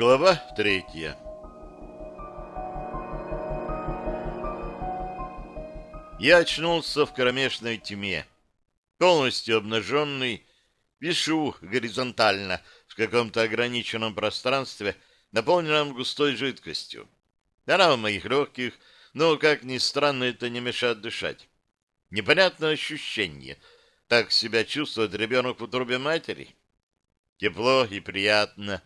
Глава третья Я очнулся в кромешной тьме. Полностью обнаженный, вишу горизонтально в каком-то ограниченном пространстве, наполненном густой жидкостью. Она в моих легких, но, как ни странно, это не мешает дышать. Непонятное ощущение. Так себя чувствует ребенок в утробе матери. Тепло и приятно.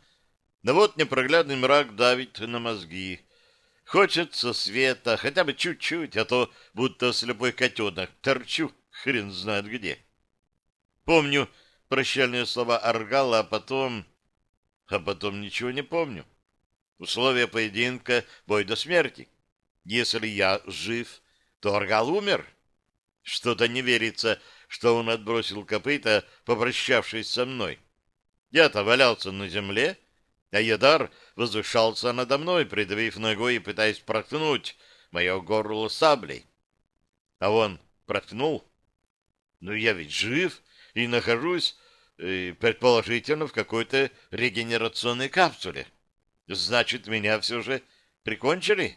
Но вот непроглядный мрак давит на мозги. Хочется света, хотя бы чуть-чуть, а то будто слепой котенок торчу хрен знает где. Помню прощальные слова Аргала, а потом... А потом ничего не помню. Условия поединка — бой до смерти. Если я жив, то Аргал умер. Что-то не верится, что он отбросил копыта, попрощавшись со мной. Я-то валялся на земле, а Ядар возвышался надо мной, придавив ногой и пытаясь проткнуть мое горло саблей. А он проткнул. Ну, я ведь жив и нахожусь, э, предположительно, в какой-то регенерационной капсуле. Значит, меня все же прикончили?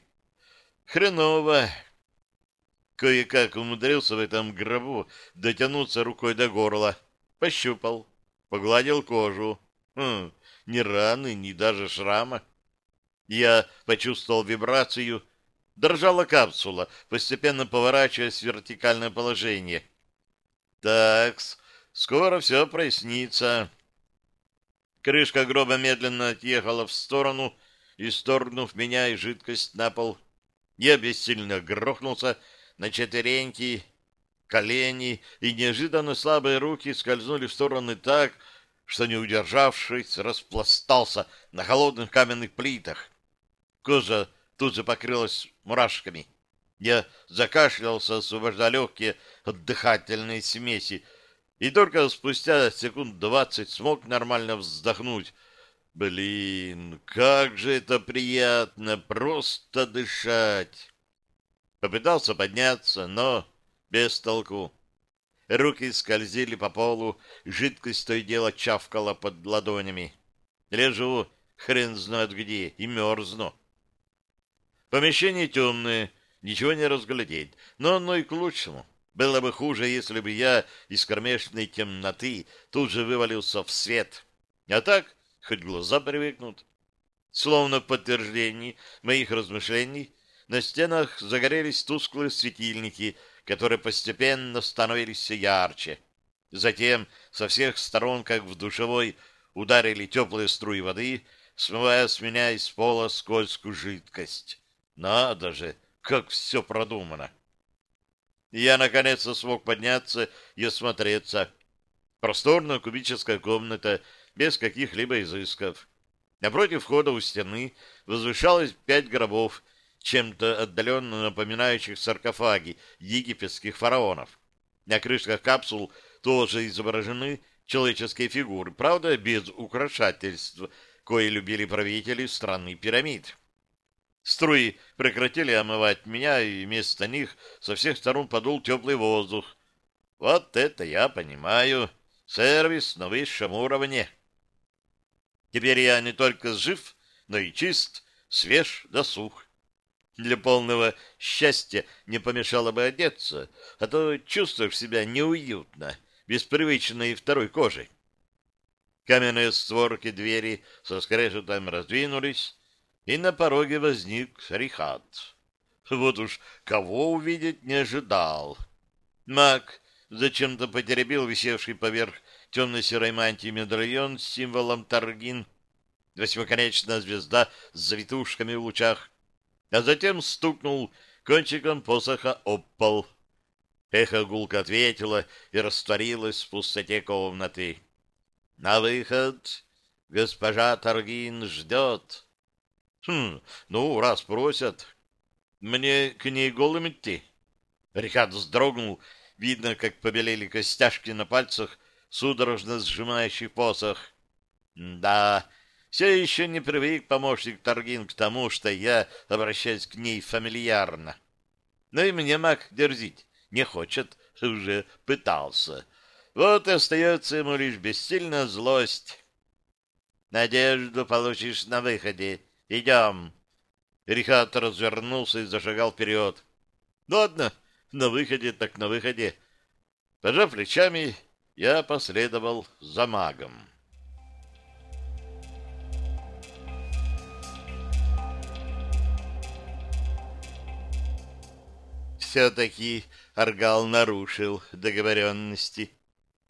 Хреново. Кое-как умудрился в этом гробу дотянуться рукой до горла. Пощупал, погладил кожу. Хм, ни раны, ни даже шрама. Я почувствовал вибрацию. Дрожала капсула, постепенно поворачиваясь в вертикальное положение. Такс, скоро все прояснится. Крышка гроба медленно отъехала в сторону, исторгнув меня и жидкость на пол. Я бессильно грохнулся на четвереньки, колени, и неожиданно слабые руки скользнули в стороны так, что, не удержавшись, распластался на холодных каменных плитах. Кожа тут же покрылась мурашками. Я закашлялся, освобождая легкие от дыхательной смеси, и только спустя секунд двадцать смог нормально вздохнуть. Блин, как же это приятно, просто дышать! Попытался подняться, но без толку. Руки скользили по полу, жидкость то и дело чавкала под ладонями. Лежу, хрен знает где, и мерзну. Помещение темное, ничего не разглядеть, но оно и к лучшему. Было бы хуже, если бы я из кромешной темноты тут же вывалился в свет. А так, хоть глаза привыкнут. Словно в подтверждении моих размышлений, на стенах загорелись тусклые светильники — которые постепенно становились все ярче. Затем со всех сторон, как в душевой, ударили теплые струи воды, смывая с меня из пола скользкую жидкость. Надо же, как все продумано! Я, наконец, смог подняться и осмотреться. Просторная кубическая комната, без каких-либо изысков. Напротив входа у стены возвышалось пять гробов — чем-то отдаленно напоминающих саркофаги египетских фараонов. На крышках капсул тоже изображены человеческие фигуры, правда, без украшательств, кое любили правители страны пирамид. Струи прекратили омывать меня, и вместо них со всех сторон подул теплый воздух. Вот это я понимаю. Сервис на высшем уровне. Теперь я не только жив, но и чист, свеж да сух. Для полного счастья не помешало бы одеться, а то чувствуешь себя неуютно, без привычной второй кожи. Каменные створки двери со скрежетом раздвинулись, и на пороге возник Рихат. Вот уж кого увидеть не ожидал. Маг зачем-то потеребил висевший поверх темно-серой мантии медальон с символом Таргин, восьмиконечная звезда с завитушками в лучах, а затем стукнул кончиком посоха об пол. Эхо гулко ответило и растворилось в пустоте комнаты. «На выход! Госпожа Торгин ждет!» «Хм, ну, раз просят, мне к ней голым идти?» Рихард вздрогнул, видно, как побелели костяшки на пальцах, судорожно сжимающих посох. «Да, все еще не привык помощник Торгин к тому, что я обращаюсь к ней фамильярно. Но и мне маг дерзить не хочет, уже пытался. Вот и остается ему лишь бессильная злость. Надежду получишь на выходе. Идем. Рихат развернулся и зашагал вперед. Ладно, на выходе так на выходе. Пожав плечами, я последовал за магом. Все-таки Аргал нарушил договоренности.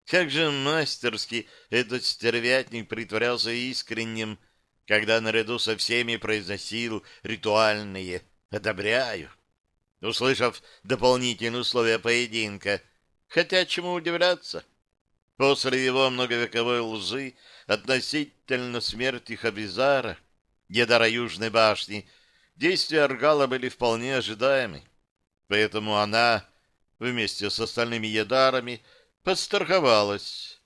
Как же мастерски этот стервятник притворялся искренним, когда наряду со всеми произносил ритуальные «одобряю». Услышав дополнительные условия поединка, хотя чему удивляться, после его многовековой лжи относительно смерти Хабизара, Едара Южной башни, действия Аргала были вполне ожидаемы. Поэтому она, вместе с остальными Едарами, подстраховалась.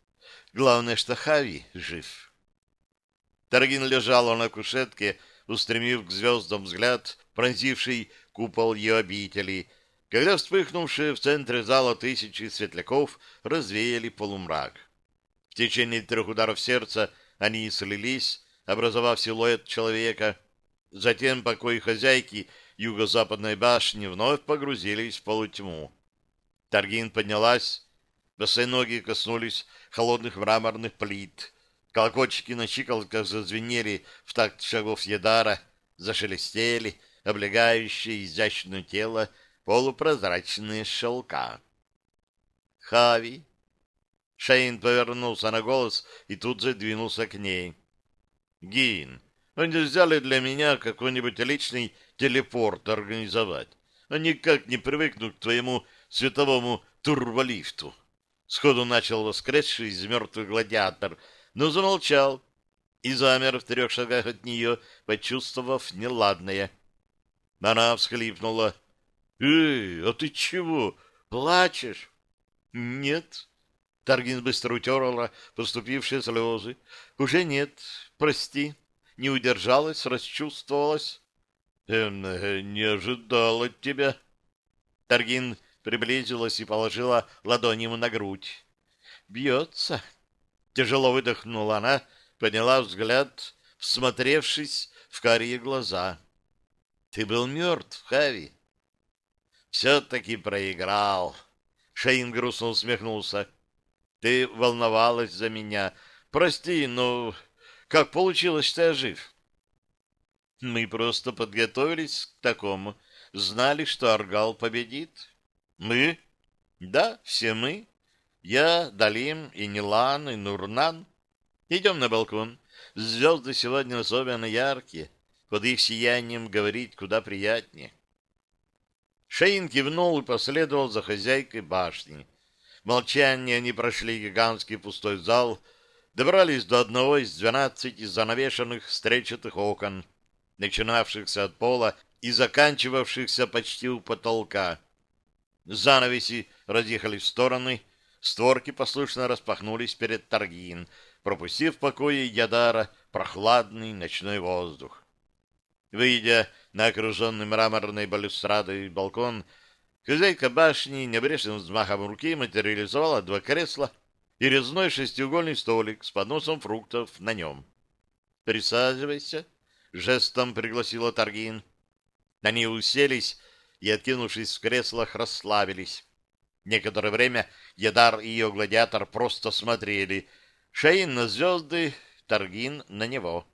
Главное, что Хави жив. Таргин лежал на кушетке, устремив к звездам взгляд, пронзивший купол ее обители, когда вспыхнувшие в центре зала тысячи светляков развеяли полумрак. В течение трех ударов сердца они слились, образовав силуэт человека. Затем покой хозяйки юго-западной башни вновь погрузились в полутьму. Таргин поднялась, босые ноги коснулись холодных мраморных плит, колокольчики на щиколотках зазвенели в такт шагов Едара, зашелестели, облегающие изящное тело полупрозрачные шелка. «Хави!» Шейн повернулся на голос и тут же двинулся к ней. «Гин, а нельзя ли для меня какой-нибудь личный телепорт организовать, а никак не привыкну к твоему световому турболифту?» Сходу начал воскресший из мертвых гладиатор, но замолчал и замер в трех шагах от нее, почувствовав неладное. Она всхлипнула. «Эй, а ты чего? Плачешь?» «Нет». Таргин быстро утерла поступившие слезы. «Уже нет. Прости. Не удержалась, расчувствовалась». «Эм, не ожидал от тебя». Таргин приблизилась и положила ладонь ему на грудь. «Бьется». Тяжело выдохнула она, подняла взгляд, всмотревшись в карие глаза. Ты был мертв, Хави. Все-таки проиграл. Шейн грустно усмехнулся. Ты волновалась за меня. Прости, но как получилось, что я жив? Мы просто подготовились к такому. Знали, что Аргал победит. Мы? Да, все мы. Я, Далим, и Нилан, и Нурнан. Идем на балкон. Звезды сегодня особенно яркие. Под их сиянием говорить куда приятнее. Шейн кивнул и последовал за хозяйкой башни. В молчании они прошли гигантский пустой зал, добрались до одного из двенадцати занавешенных стрельчатых окон, начинавшихся от пола и заканчивавшихся почти у потолка. Занавеси разъехались в стороны, створки послушно распахнулись перед Таргин, пропустив в покое Ядара прохладный ночной воздух. Выйдя на окруженный мраморной балюстрадой балкон, хозяйка башни небрежным взмахом руки материализовала два кресла и резной шестиугольный столик с подносом фруктов на нем. «Присаживайся», — жестом пригласила Таргин. Они уселись и, откинувшись в креслах, расслабились. Некоторое время Ядар и ее гладиатор просто смотрели. Шаин на звезды, Таргин на него.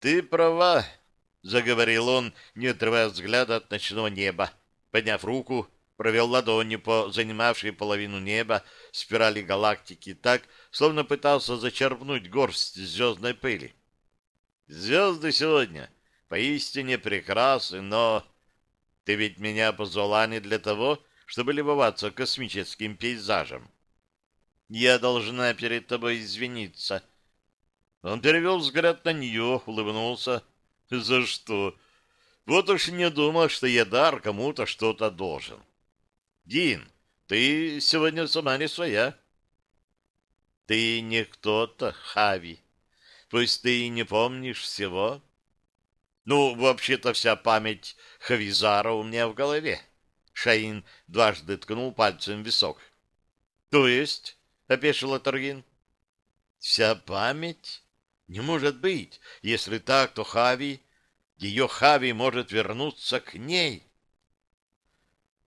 «Ты права», — заговорил он, не отрывая взгляда от ночного неба. Подняв руку, провел ладонью по занимавшей половину неба спирали галактики так, словно пытался зачерпнуть горсть звездной пыли. «Звезды сегодня поистине прекрасны, но ты ведь меня позвала не для того, чтобы любоваться космическим пейзажем. Я должна перед тобой извиниться». Он перевел взгляд на нее, улыбнулся. «За что? Вот уж не думал, что я дар кому-то что-то должен. Дин, ты сегодня сама не своя». «Ты не кто-то, Хави. Пусть ты и не помнишь всего». «Ну, вообще-то вся память Хавизара у меня в голове». Шаин дважды ткнул пальцем в висок. «То есть?» — опешила Торгин. «Вся память?» Не может быть. Если так, то Хави, ее Хави может вернуться к ней.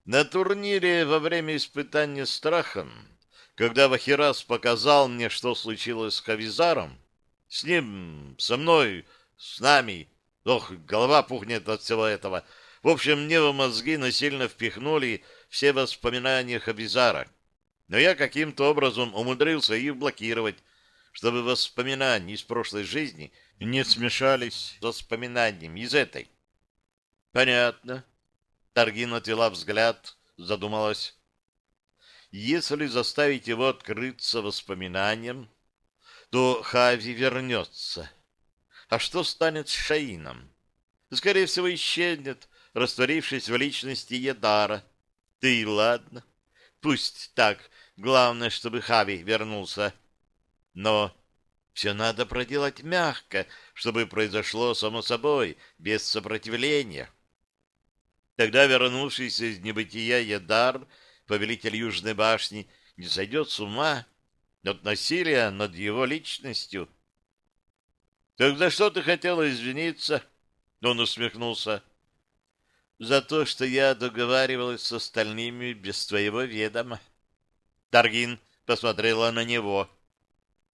На турнире во время испытания страхом, когда Вахирас показал мне, что случилось с Хавизаром, с ним, со мной, с нами, ох, голова пухнет от всего этого. В общем, мне в мозги насильно впихнули все воспоминания Хавизара. Но я каким-то образом умудрился их блокировать, чтобы воспоминания из прошлой жизни не смешались с воспоминаниями из этой. Понятно. Таргин отвела взгляд, задумалась. Если заставить его открыться воспоминаниям, то Хави вернется. А что станет с Шаином? Скорее всего, исчезнет, растворившись в личности Едара. Ты ладно. Пусть так. Главное, чтобы Хави вернулся. Но все надо проделать мягко, чтобы произошло само собой, без сопротивления. Тогда вернувшийся из небытия Ядар, повелитель Южной башни, не сойдет с ума от насилия над его личностью. — Так за что ты хотела извиниться? — он усмехнулся. — За то, что я договаривалась с остальными без твоего ведома. Таргин посмотрела на него.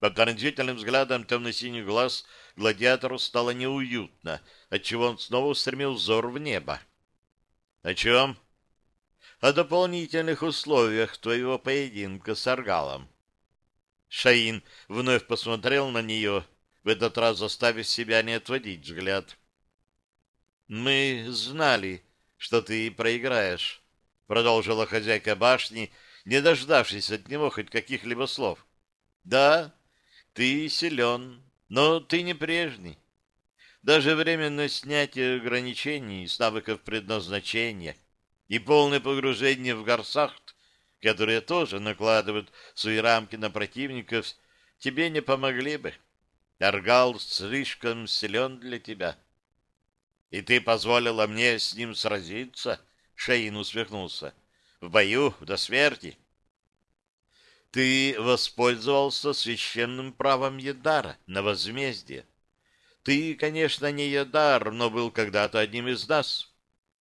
Под пронзительным взглядом темно-синих глаз гладиатору стало неуютно, отчего он снова устремил взор в небо. О чем? О дополнительных условиях твоего поединка с Аргалом. Шаин вновь посмотрел на нее, в этот раз заставив себя не отводить взгляд. «Мы знали, что ты проиграешь», — продолжила хозяйка башни, не дождавшись от него хоть каких-либо слов. «Да, ты силен, но ты не прежний. Даже временное снятие ограничений с навыков предназначения и полное погружение в горсахт, которые тоже накладывают свои рамки на противников, тебе не помогли бы. Аргал слишком силен для тебя. И ты позволила мне с ним сразиться? Шейн усмехнулся. В бою до смерти. Ты воспользовался священным правом Едара на возмездие. Ты, конечно, не Ядар, но был когда-то одним из нас.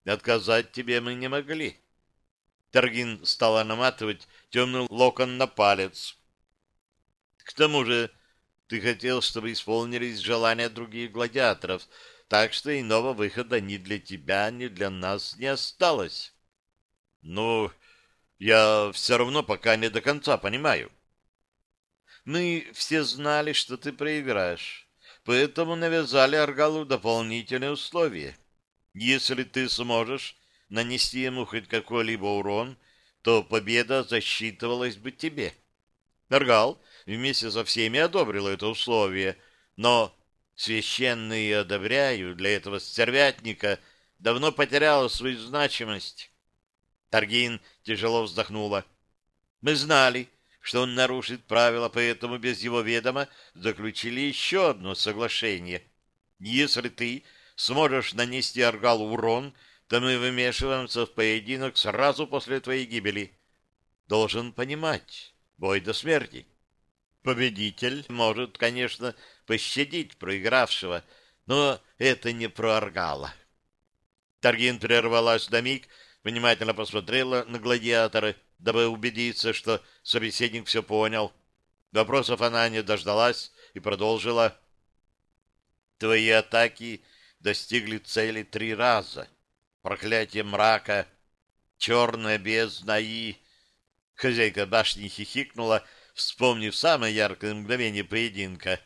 Отказать тебе мы не могли. Таргин стала наматывать темный локон на палец. К тому же ты хотел, чтобы исполнились желания других гладиаторов, так что иного выхода ни для тебя, ни для нас не осталось. Ну, я все равно пока не до конца понимаю. Мы все знали, что ты проиграешь поэтому навязали Аргалу дополнительные условия. Если ты сможешь нанести ему хоть какой-либо урон, то победа засчитывалась бы тебе. Аргал вместе со всеми одобрил это условие, но священные одобряю для этого стервятника давно потеряла свою значимость. Таргин тяжело вздохнула. Мы знали, что он нарушит правила, поэтому без его ведома заключили еще одно соглашение. Если ты сможешь нанести Аргалу урон, то мы вмешиваемся в поединок сразу после твоей гибели. Должен понимать, бой до смерти. Победитель может, конечно, пощадить проигравшего, но это не про Аргала. Таргин прервалась на миг, внимательно посмотрела на гладиатора дабы убедиться, что собеседник все понял. Вопросов она не дождалась и продолжила. «Твои атаки достигли цели три раза. Проклятие мрака, черная бездна и...» Хозяйка башни хихикнула, вспомнив самое яркое мгновение поединка.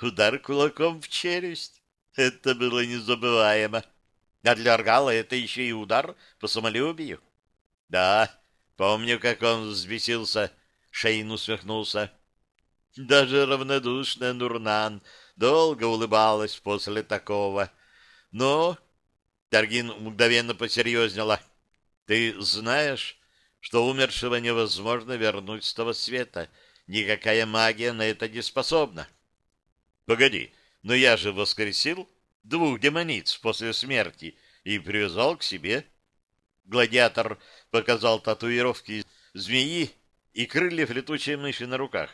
Удар кулаком в челюсть. Это было незабываемо. А для Аргала это еще и удар по самолюбию. Да, Помню, как он взбесился, Шейн усмехнулся. Даже равнодушная Нурнан долго улыбалась после такого. Но Таргин мгновенно посерьезнела. Ты знаешь, что умершего невозможно вернуть с того света. Никакая магия на это не способна. Погоди, но я же воскресил двух демониц после смерти и привязал к себе. Гладиатор показал татуировки змеи и крыльев летучей мыши на руках.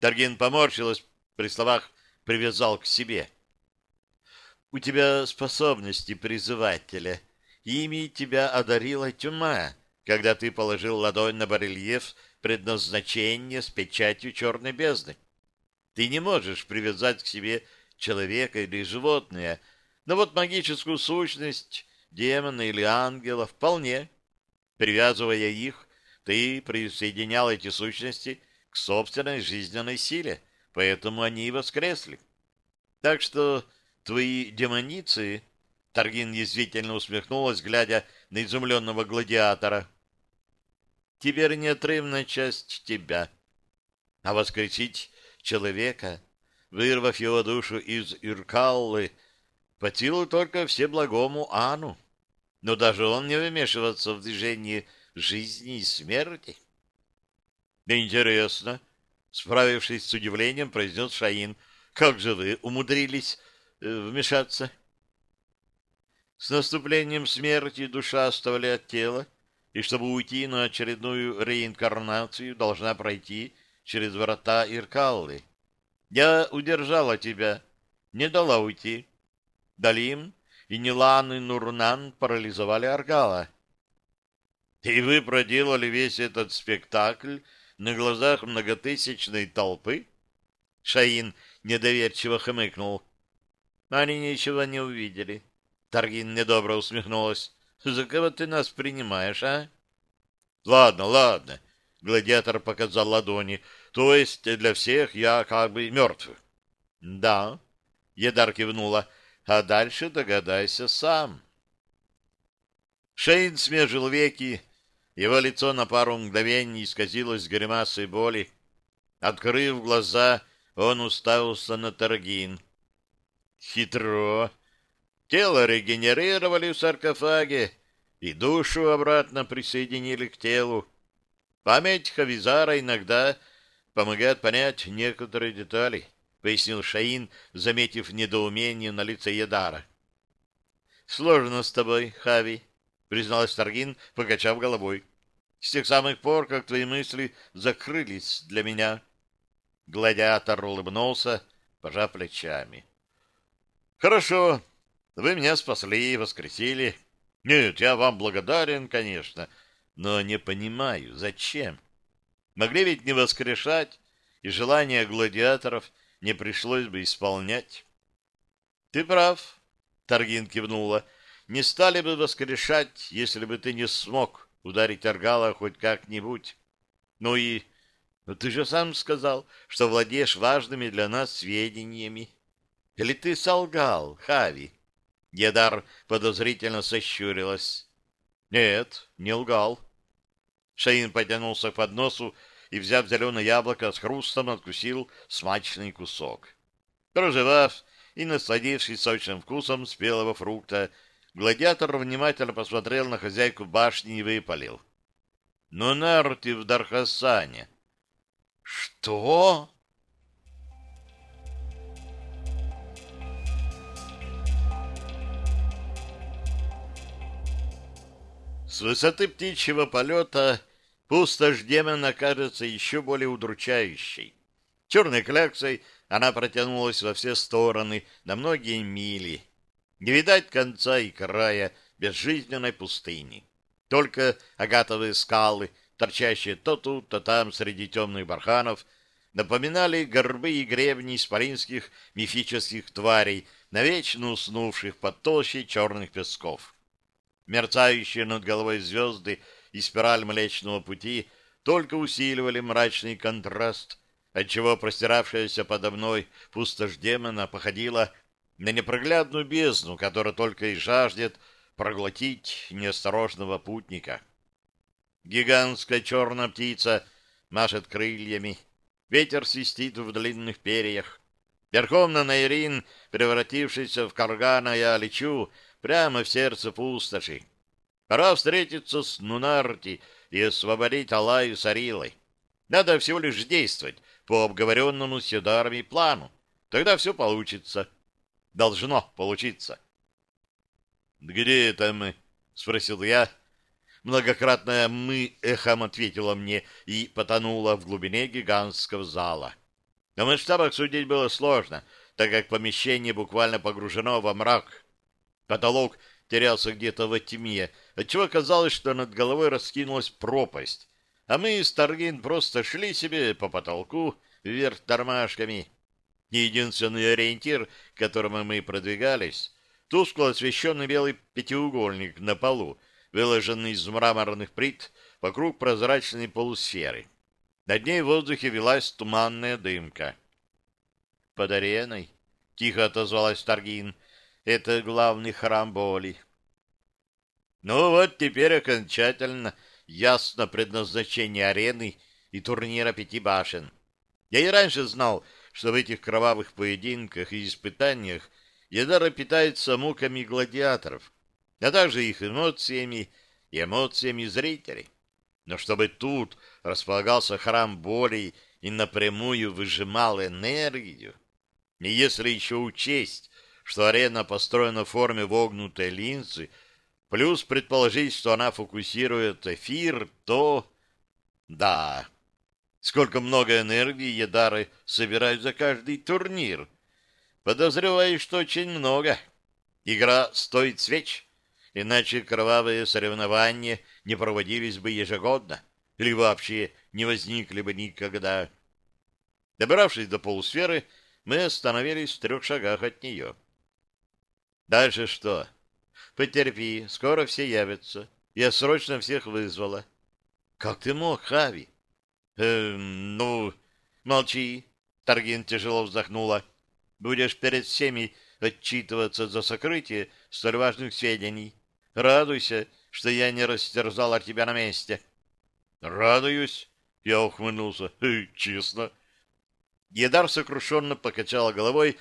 Таргин поморщилась при словах привязал к себе. У тебя способности призывателя. Ими тебя одарила тьма, когда ты положил ладонь на барельеф предназначения с печатью черной бездны. Ты не можешь привязать к себе человека или животное, но вот магическую сущность, демона или ангела вполне. Привязывая их, ты присоединял эти сущности к собственной жизненной силе, поэтому они и воскресли. Так что твои демоницы... Таргин язвительно усмехнулась, глядя на изумленного гладиатора. Теперь неотрывная часть тебя. А воскресить человека, вырвав его душу из Иркаллы, по силу только всеблагому Ану. Но даже он не вмешиваться в движение жизни и смерти. Интересно, справившись с удивлением, произнес Шаин. Как же вы умудрились вмешаться? С наступлением смерти душа оставляет тело, и чтобы уйти на очередную реинкарнацию, должна пройти через врата Иркаллы. Я удержала тебя, не дала уйти. Далим и Нилан и Нурнан парализовали Аргала. И вы проделали весь этот спектакль на глазах многотысячной толпы? Шаин недоверчиво хмыкнул. Они ничего не увидели. Таргин недобро усмехнулась. За кого ты нас принимаешь, а? Ладно, ладно. Гладиатор показал ладони. То есть для всех я как бы мертв. Да. Едар кивнула. А дальше догадайся сам. Шейн смежил веки его лицо на пару мгновений исказилось гримасой боли. Открыв глаза, он уставился на Таргин. Хитро. Тело регенерировали в саркофаге, и душу обратно присоединили к телу. Память Хавизара иногда помогает понять некоторые детали, пояснил Шаин, заметив недоумение на лице Едара. Сложно с тобой, Хави, призналась Таргин, покачав головой. С тех самых пор, как твои мысли закрылись для меня. Гладиатор улыбнулся, пожав плечами. Хорошо, вы меня спасли и воскресили. Нет, я вам благодарен, конечно, но не понимаю, зачем. Могли ведь не воскрешать, и желания гладиаторов не пришлось бы исполнять. Ты прав, Таргин кивнула не стали бы воскрешать, если бы ты не смог ударить Аргала хоть как-нибудь. Ну и... Ну ты же сам сказал, что владеешь важными для нас сведениями. Или ты солгал, Хави? Едар подозрительно сощурилась. Нет, не лгал. Шаин потянулся к подносу и, взяв зеленое яблоко, с хрустом откусил смачный кусок. Проживав и насладившись сочным вкусом спелого фрукта, Гладиатор внимательно посмотрел на хозяйку башни и выпалил. «Ну, Нарти в Дархасане!» «Что?» С высоты птичьего полета пустошь демона кажется еще более удручающей. Черной кляксой она протянулась во все стороны на многие мили, не видать конца и края безжизненной пустыни. Только агатовые скалы, торчащие то тут, то там среди темных барханов, напоминали горбы и гребни исполинских мифических тварей, навечно уснувших под толщей черных песков. Мерцающие над головой звезды и спираль Млечного Пути только усиливали мрачный контраст, отчего простиравшаяся подо мной пустошь демона походила на непроглядную бездну, которая только и жаждет проглотить неосторожного путника. Гигантская черная птица машет крыльями, ветер свистит в длинных перьях. Верхом на Найрин, превратившийся в каргана, я лечу прямо в сердце пустоши. Пора встретиться с Нунарти и освободить Алаю с Арилой. Надо всего лишь действовать по обговоренному с Юдарами плану. Тогда все получится. Должно получиться. «Где это мы?» — спросил я. Многократное «мы» эхом ответило мне и потонуло в глубине гигантского зала. На масштабах судить было сложно. так как помещение буквально погружено во мрак. Потолок терялся где-то во тьме, отчего казалось, что над головой раскинулась пропасть, а мы с Таргин просто шли себе по потолку вверх тормашками. Единственный ориентир, к которому мы продвигались, тускло освещенный белый пятиугольник на полу, выложенный из мраморных плит вокруг прозрачной полусферы. Над ней в воздухе велась туманная дымка. «Под ареной?» — тихо отозвалась Таргин. «Это главный храм боли». Ну вот теперь окончательно ясно предназначение арены и турнира пяти башен. Я и раньше знал, что в этих кровавых поединках и испытаниях Едара питается муками гладиаторов, а также их эмоциями и эмоциями зрителей. Но чтобы тут располагался храм боли и напрямую выжимал энергию, и если еще учесть, что арена построена в форме вогнутой линзы, плюс предположить, что она фокусирует эфир, то... Да, сколько много энергии Едары собирают за каждый турнир. Подозреваю, что очень много. Игра стоит свеч, иначе кровавые соревнования не проводились бы ежегодно или вообще не возникли бы никогда. Добравшись до полусферы, мы остановились в трех шагах от нее. Дальше что? Потерпи, скоро все явятся. Я срочно всех вызвала. Как ты мог, Хави? Э, ну, молчи. Таргин тяжело вздохнула. Будешь перед всеми отчитываться за сокрытие столь важных сведений. Радуйся, что я не растерзала тебя на месте. Радуюсь, я ухмыльнулся. Э, честно. Едар сокрушенно покачала головой,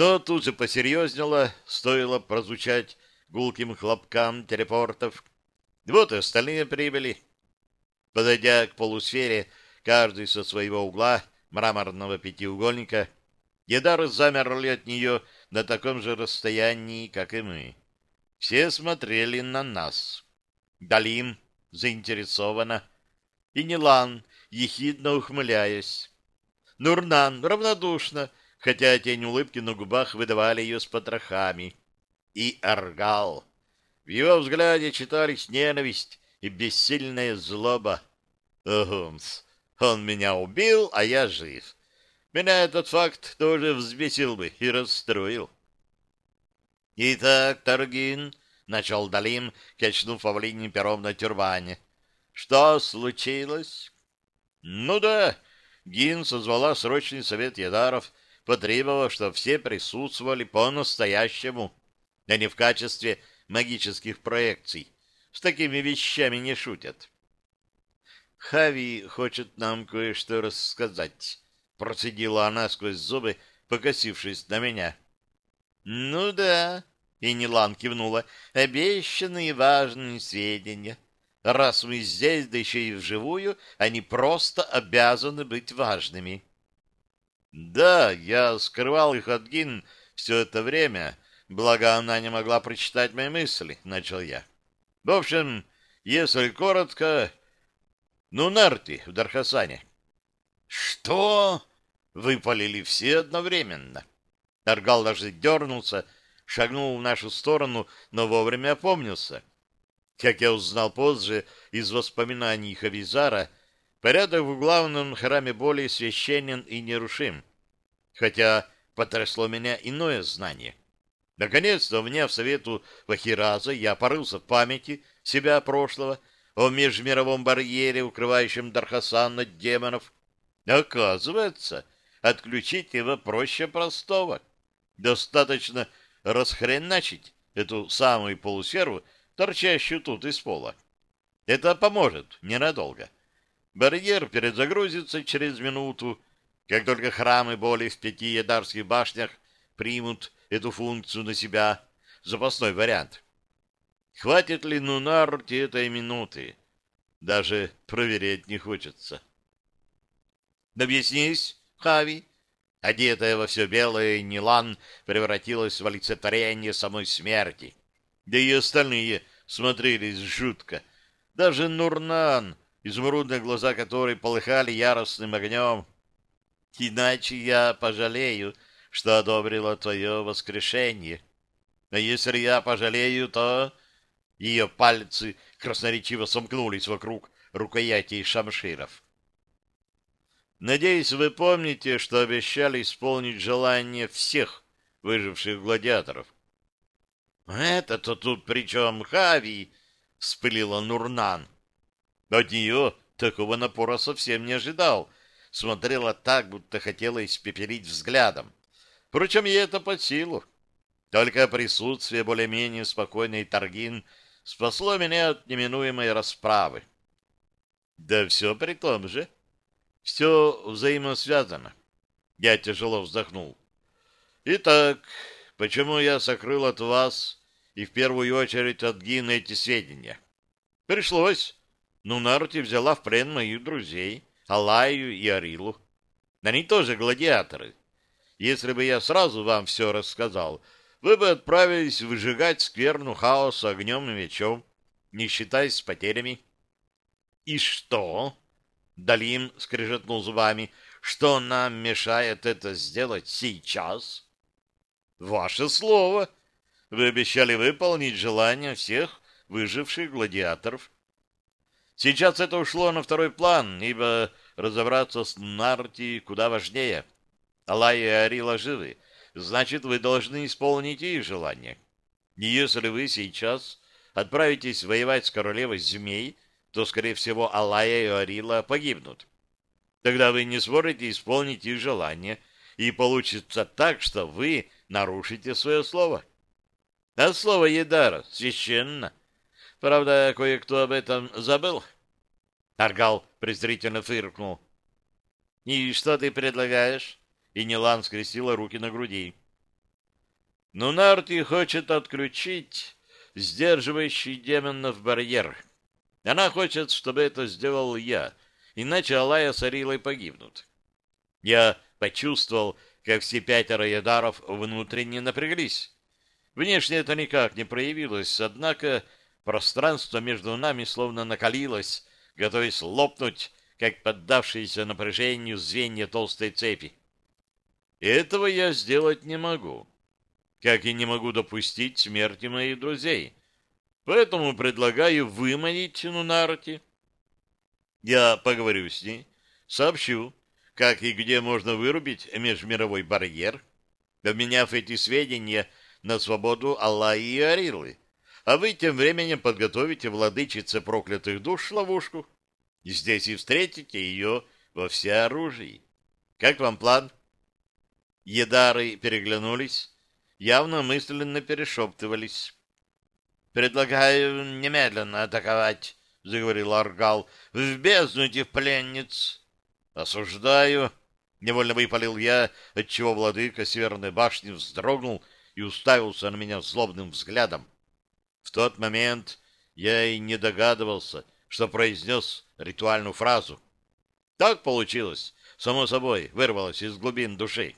но тут же посерьезнела, стоило прозвучать гулким хлопкам телепортов. Вот и остальные прибыли. Подойдя к полусфере, каждый со своего угла мраморного пятиугольника, Едары замерли от нее на таком же расстоянии, как и мы. Все смотрели на нас. Далим заинтересованно, и Нилан, ехидно ухмыляясь. Нурнан равнодушно, хотя тень улыбки на губах выдавали ее с потрохами. И Аргал. В его взгляде читались ненависть и бессильная злоба. Огумс, он меня убил, а я жив. Меня этот факт тоже взбесил бы и расстроил. «Итак, Таргин», — начал Далим, качнув павлиним пером на тюрбане, — «что случилось?» «Ну да», — Гин созвала срочный совет Ядаров, потребовав, чтобы все присутствовали по-настоящему, а не в качестве магических проекций. С такими вещами не шутят. «Хави хочет нам кое-что рассказать», — процедила она сквозь зубы, покосившись на меня. «Ну да», и Нилан кивнула. «Обещанные важные сведения. Раз мы здесь, да еще и вживую, они просто обязаны быть важными». «Да, я скрывал их от Гин все это время, благо она не могла прочитать мои мысли», — начал я. «В общем, если коротко, ну, Нарти в Дархасане». «Что?» — выпалили все одновременно. Таргал даже дернулся, — шагнул в нашу сторону, но вовремя опомнился. Как я узнал позже из воспоминаний Хавизара, порядок в главном храме более священен и нерушим. Хотя потрясло меня иное знание. Наконец-то, вняв совету Вахираза, я порылся в памяти себя прошлого, о межмировом барьере, укрывающем Дархасан от демонов. Оказывается, отключить его проще простого. Достаточно расхреначить эту самую полусферу, торчащую тут из пола. Это поможет ненадолго. Барьер перезагрузится через минуту, как только храмы боли в пяти ядарских башнях примут эту функцию на себя. Запасной вариант. Хватит ли Нунарти этой минуты? Даже проверять не хочется. Объяснись, Хави, Одетая во все белое, Нилан превратилась в олицетворение самой смерти. Да и остальные смотрелись жутко. Даже Нурнан, изумрудные глаза которой полыхали яростным огнем. Иначе я пожалею, что одобрила твое воскрешение. А если я пожалею, то...» Ее пальцы красноречиво сомкнулись вокруг рукоятей шамширов. «Надеюсь, вы помните, что обещали исполнить желание всех выживших гладиаторов». «Это-то тут при чем, Хави?» — вспылила Нурнан. От нее такого напора совсем не ожидал. Смотрела так, будто хотела испепелить взглядом. Впрочем, ей это под силу. Только присутствие более-менее спокойной Таргин спасло меня от неминуемой расправы. Да все при том же. Все взаимосвязано. Я тяжело вздохнул. Итак, почему я сокрыл от вас и в первую очередь от Гина эти сведения? Пришлось. Ну, Нарти взяла в плен моих друзей, Алаю и Арилу. Они тоже гладиаторы. Если бы я сразу вам все рассказал, вы бы отправились выжигать скверну хаоса огнем и мечом, не считаясь с потерями. — И что? — Далим скрежетнул зубами. — Что нам мешает это сделать сейчас? — Ваше слово. Вы обещали выполнить желания всех выживших гладиаторов. Сейчас это ушло на второй план, ибо разобраться с Нарти куда важнее. Алая и Арила живы, значит, вы должны исполнить их желание. И если вы сейчас отправитесь воевать с королевой змей, то, скорее всего, Алая и Арила погибнут. Тогда вы не сможете исполнить их желание, и получится так, что вы нарушите свое слово. А слово Едара священно. Правда, кое-кто об этом забыл. Аргал презрительно фыркнул. — И что ты предлагаешь? И Нилан скрестила руки на груди. — Ну, Нарти хочет отключить сдерживающий демонов барьер. Она хочет, чтобы это сделал я, иначе Алая с Арилой погибнут. Я почувствовал, как все пятеро ядаров внутренне напряглись. Внешне это никак не проявилось, однако Пространство между нами словно накалилось, готовясь лопнуть, как поддавшиеся напряжению звенья толстой цепи. Этого я сделать не могу, как и не могу допустить смерти моих друзей. Поэтому предлагаю выманить Нунарти. Я поговорю с ней, сообщу, как и где можно вырубить межмировой барьер, обменяв эти сведения на свободу Аллаи и Арилы а вы тем временем подготовите владычице проклятых душ ловушку. И здесь и встретите ее во всеоружии. Как вам план? Едары переглянулись, явно мысленно перешептывались. «Предлагаю немедленно атаковать», — заговорил Аргал, — «в бездну этих пленниц». «Осуждаю», — невольно выпалил я, отчего владыка Северной башни вздрогнул и уставился на меня злобным взглядом. В тот момент я и не догадывался, что произнес ритуальную фразу. Так получилось, само собой, вырвалось из глубин души.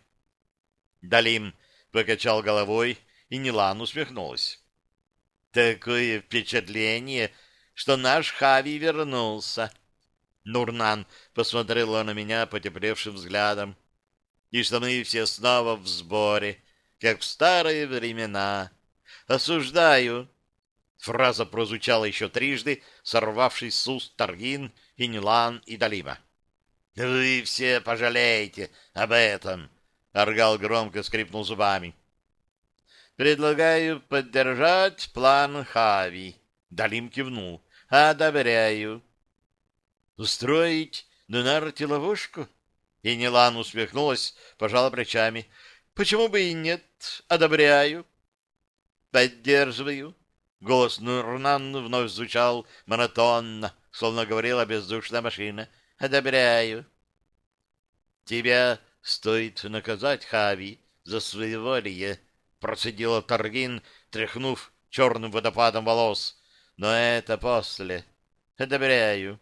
Далим покачал головой, и Нилан усмехнулась. Такое впечатление, что наш Хави вернулся. Нурнан посмотрела на меня потеплевшим взглядом. И что мы все снова в сборе, как в старые времена. Осуждаю Фраза прозвучала еще трижды, сорвавшись с уст Таргин, и Нилан, и Далима. — Вы все пожалеете об этом! — Аргал громко скрипнул зубами. — Предлагаю поддержать план Хави. Далим кивнул. — Одобряю. — Устроить на нарте ловушку? И Нилан усмехнулась, пожала плечами. — Почему бы и нет? Одобряю. — Поддерживаю. Голос Нурнан вновь звучал монотонно, словно говорила бездушная машина. «Одобряю». «Тебя стоит наказать, Хави, за своеволие», — процедила Таргин, тряхнув черным водопадом волос. «Но это после. Одобряю».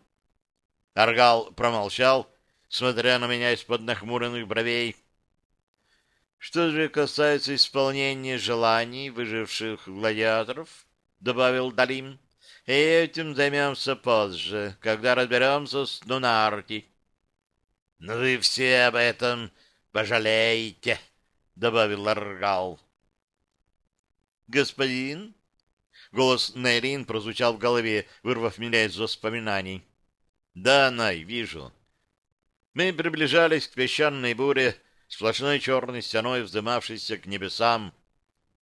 Аргал промолчал, смотря на меня из-под нахмуренных бровей. Что же касается исполнения желаний выживших гладиаторов, — добавил Далим. — этим займемся позже, когда разберемся с Нунарти. — Ну вы все об этом пожалеете, — добавил Аргал. «Господин?» Голос Нейрин прозвучал в голове, вырвав меня из воспоминаний. «Да, Най, вижу». Мы приближались к песчаной буре, сплошной черной стеной, вздымавшейся к небесам.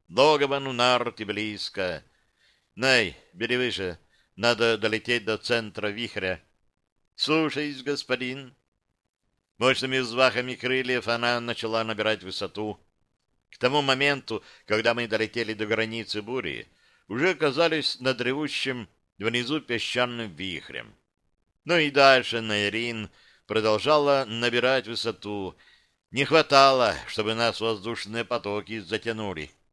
Логово Нунарти близко. Най, бери выше, надо долететь до центра вихря. Слушаюсь, господин. Мощными взмахами крыльев она начала набирать высоту. К тому моменту, когда мы долетели до границы бури, уже оказались над ревущим внизу песчаным вихрем. Ну и дальше Найрин продолжала набирать высоту. Не хватало, чтобы нас воздушные потоки затянули. —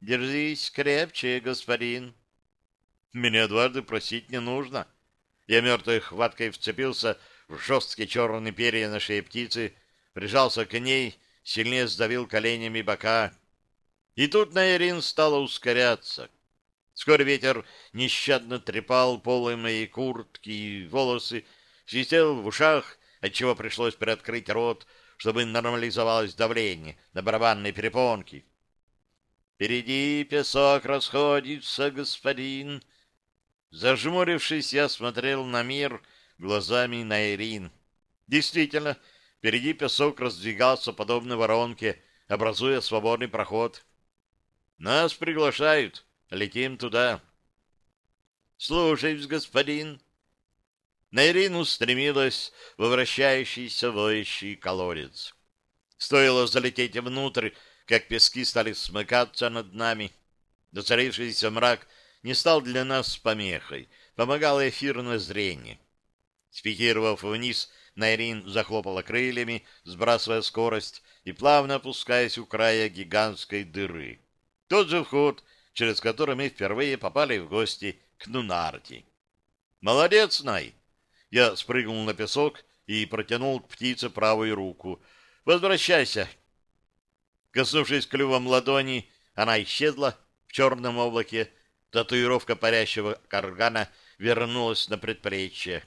Держись крепче, господин. Меня дважды просить не нужно. Я мертвой хваткой вцепился в жесткие черные перья на шее птицы, прижался к ней, сильнее сдавил коленями бока. И тут Найрин стала ускоряться. Вскоре ветер нещадно трепал полы моей куртки и волосы, свистел в ушах, отчего пришлось приоткрыть рот, чтобы нормализовалось давление на барабанной перепонке. «Впереди песок расходится, господин!» Зажмурившись, я смотрел на мир глазами на Ирин. Действительно, впереди песок раздвигался подобно воронке, образуя свободный проход. «Нас приглашают. Летим туда». «Слушаюсь, господин», на Ирину стремилась во вращающийся воющий колодец. Стоило залететь внутрь, как пески стали смыкаться над нами. Доцарившийся мрак не стал для нас помехой, помогало эфирное зрение. Спикировав вниз, Найрин захлопала крыльями, сбрасывая скорость и плавно опускаясь у края гигантской дыры. Тот же вход, через который мы впервые попали в гости к Нунарти. «Молодец, Най!» Я спрыгнул на песок и протянул к птице правую руку. «Возвращайся!» Коснувшись клювом ладони, она исчезла в черном облаке. Татуировка парящего каргана вернулась на предплечье.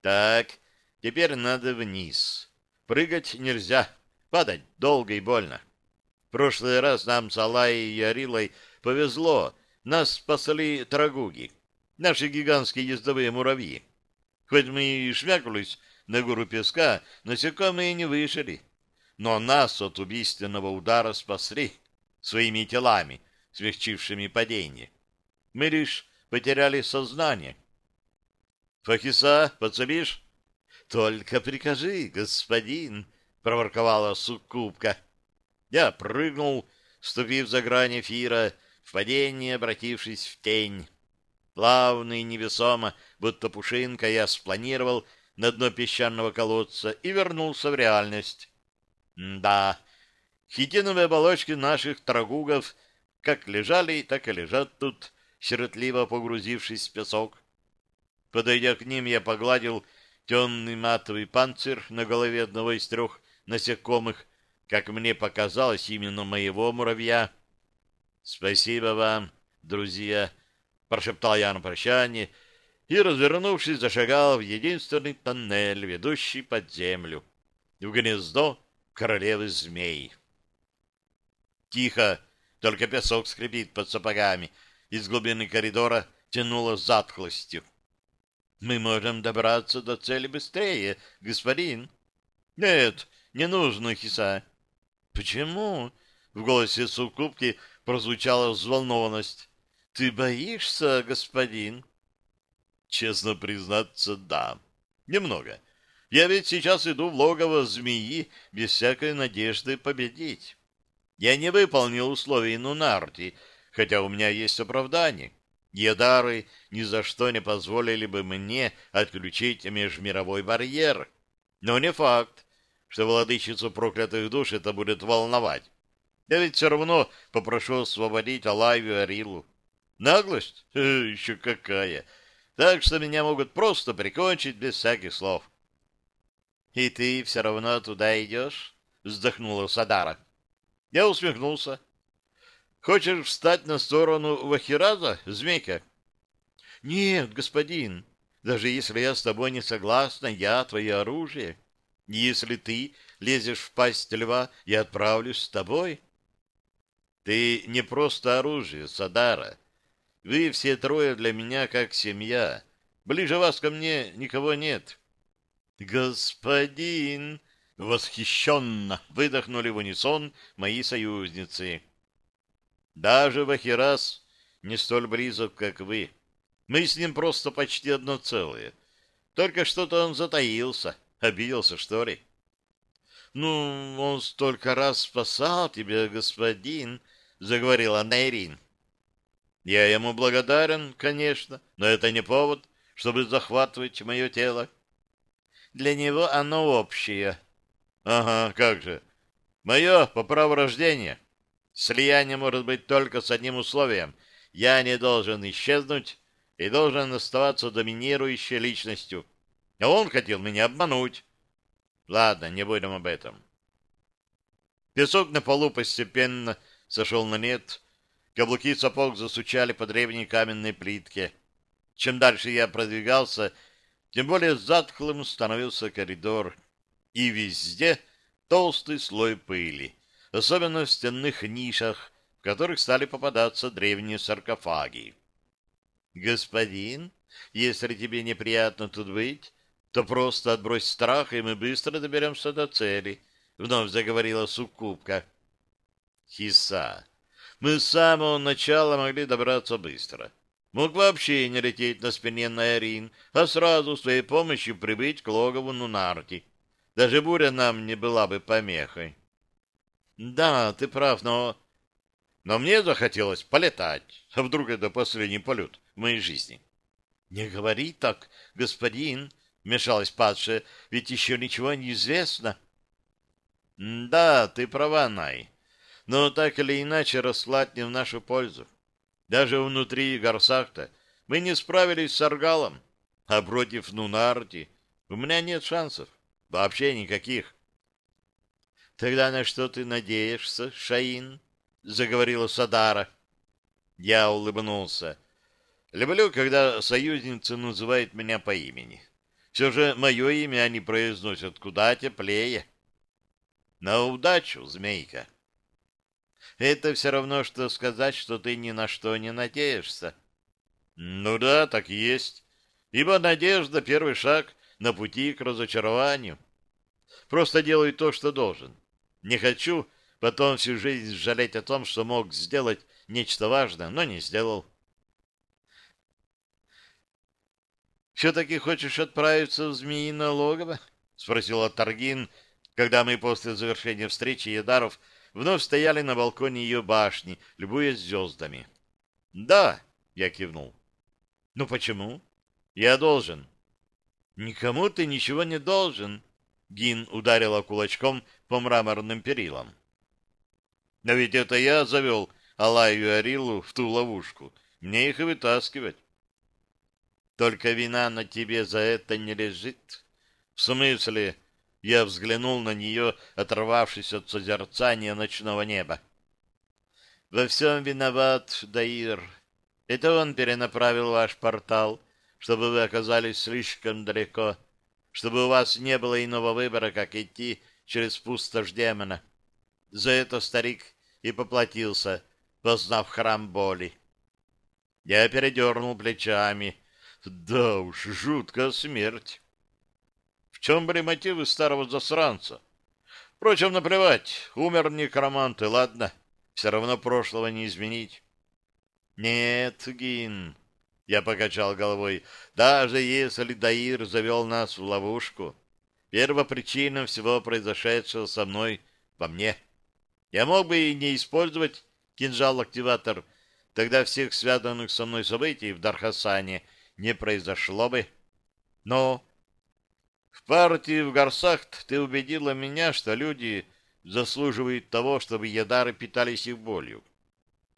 «Так, теперь надо вниз. Прыгать нельзя, падать долго и больно. В прошлый раз нам с Алай и Ярилой повезло, нас спасли трагуги, наши гигантские ездовые муравьи. Хоть мы и шмякнулись на гору песка, насекомые не вышли. Но нас от убийственного удара спасли своими телами, смягчившими падение. Мы лишь потеряли сознание. «Фахиса, подсобишь?» «Только прикажи, господин!» — проворковала суккубка. Я прыгнул, ступив за грань эфира, в падение обратившись в тень. Плавно и невесомо, будто пушинка, я спланировал на дно песчаного колодца и вернулся в реальность. Да, хитиновые оболочки наших трагугов как лежали, так и лежат тут, сиротливо погрузившись в песок. Подойдя к ним, я погладил темный матовый панцирь на голове одного из трех насекомых, как мне показалось, именно моего муравья. Спасибо вам, друзья, — прошептал я на прощание и, развернувшись, зашагал в единственный тоннель, ведущий под землю, в гнездо королевы змей. Тихо, только песок скрипит под сапогами, из глубины коридора тянуло затхлостью. «Мы можем добраться до цели быстрее, господин». «Нет, не нужно, Хиса». «Почему?» — в голосе суккубки прозвучала взволнованность. Ты боишься, господин? Честно признаться, да. Немного. Я ведь сейчас иду в логово змеи без всякой надежды победить. Я не выполнил условий Нунарти, хотя у меня есть оправдание. Едары ни за что не позволили бы мне отключить межмировой барьер. Но не факт, что владычицу проклятых душ это будет волновать. Я ведь все равно попрошу освободить Алавию Арилу. Наглость? Еще какая! Так что меня могут просто прикончить без всяких слов. — И ты все равно туда идешь? — вздохнула Садара. Я усмехнулся. — Хочешь встать на сторону Вахираза, змейка? — Нет, господин. Даже если я с тобой не согласна, я твое оружие. Если ты лезешь в пасть льва, я отправлюсь с тобой. Ты не просто оружие, Садара. Вы все трое для меня как семья. Ближе вас ко мне никого нет. Господин! Восхищенно выдохнули в унисон мои союзницы. Даже Вахирас не столь близок, как вы. Мы с ним просто почти одно целое. Только что-то он затаился, обиделся, что ли. Ну, он столько раз спасал тебя, господин, заговорила Найрин. Я ему благодарен, конечно, но это не повод, чтобы захватывать мое тело. Для него оно общее. Ага, как же. Мое по праву рождения. Слияние может быть только с одним условием. Я не должен исчезнуть и должен оставаться доминирующей личностью. А он хотел меня обмануть. Ладно, не будем об этом. Песок на полу постепенно сошел на нет. Каблуки сапог засучали по древней каменной плитке. Чем дальше я продвигался, тем более затхлым становился коридор. И везде толстый слой пыли, особенно в стенных нишах, в которых стали попадаться древние саркофаги. «Господин, если тебе неприятно тут быть, то просто отбрось страх, и мы быстро доберемся до цели», — вновь заговорила суккубка. «Хиса, мы с самого начала могли добраться быстро. Мог вообще не лететь на спине на Арин, а сразу с твоей помощью прибыть к логову Нунарти. Даже буря нам не была бы помехой. Да, ты прав, но... Но мне захотелось полетать. А вдруг это последний полет в моей жизни? Не говори так, господин, вмешалась падшая, ведь еще ничего не известно. Да, ты права, Най. Но так или иначе расклад не в нашу пользу. Даже внутри Гарсахта мы не справились с Аргалом, а против Нунарти у меня нет шансов. Вообще никаких. Тогда на что ты надеешься, Шаин? Заговорила Садара. Я улыбнулся. Люблю, когда союзница называет меня по имени. Все же мое имя они произносят куда теплее. На удачу, змейка. Это все равно, что сказать, что ты ни на что не надеешься. Ну да, так есть. Ибо надежда — первый шаг на пути к разочарованию. Просто делаю то, что должен. Не хочу потом всю жизнь жалеть о том, что мог сделать нечто важное, но не сделал. «Все-таки хочешь отправиться в Змеиное логово?» — спросила Таргин, когда мы после завершения встречи Едаров вновь стояли на балконе ее башни, любуясь звездами. «Да», — я кивнул. «Ну почему?» «Я должен». «Никому ты ничего не должен», — Гин ударила кулачком по мраморным перилам. «Но ведь это я завел Алаю и Арилу в ту ловушку. Мне их и вытаскивать». «Только вина на тебе за это не лежит». «В смысле?» Я взглянул на нее, оторвавшись от созерцания ночного неба. «Во всем виноват Даир. Это он перенаправил ваш портал, чтобы вы оказались слишком далеко, чтобы у вас не было иного выбора, как идти через пустошь демона. За это старик и поплатился, познав храм боли. Я передернул плечами. Да уж, жуткая смерть. Чем были мотивы старого засранца? Впрочем, наплевать, умер некромант, и ладно, все равно прошлого не изменить. Нет, Гин, я покачал головой, даже если Даир завел нас в ловушку, первопричина всего произошедшего со мной во мне. Я мог бы и не использовать кинжал-активатор, тогда всех связанных со мной событий в Дархасане не произошло бы. Но в партии в Гарсахт ты убедила меня, что люди заслуживают того, чтобы ядары питались их болью.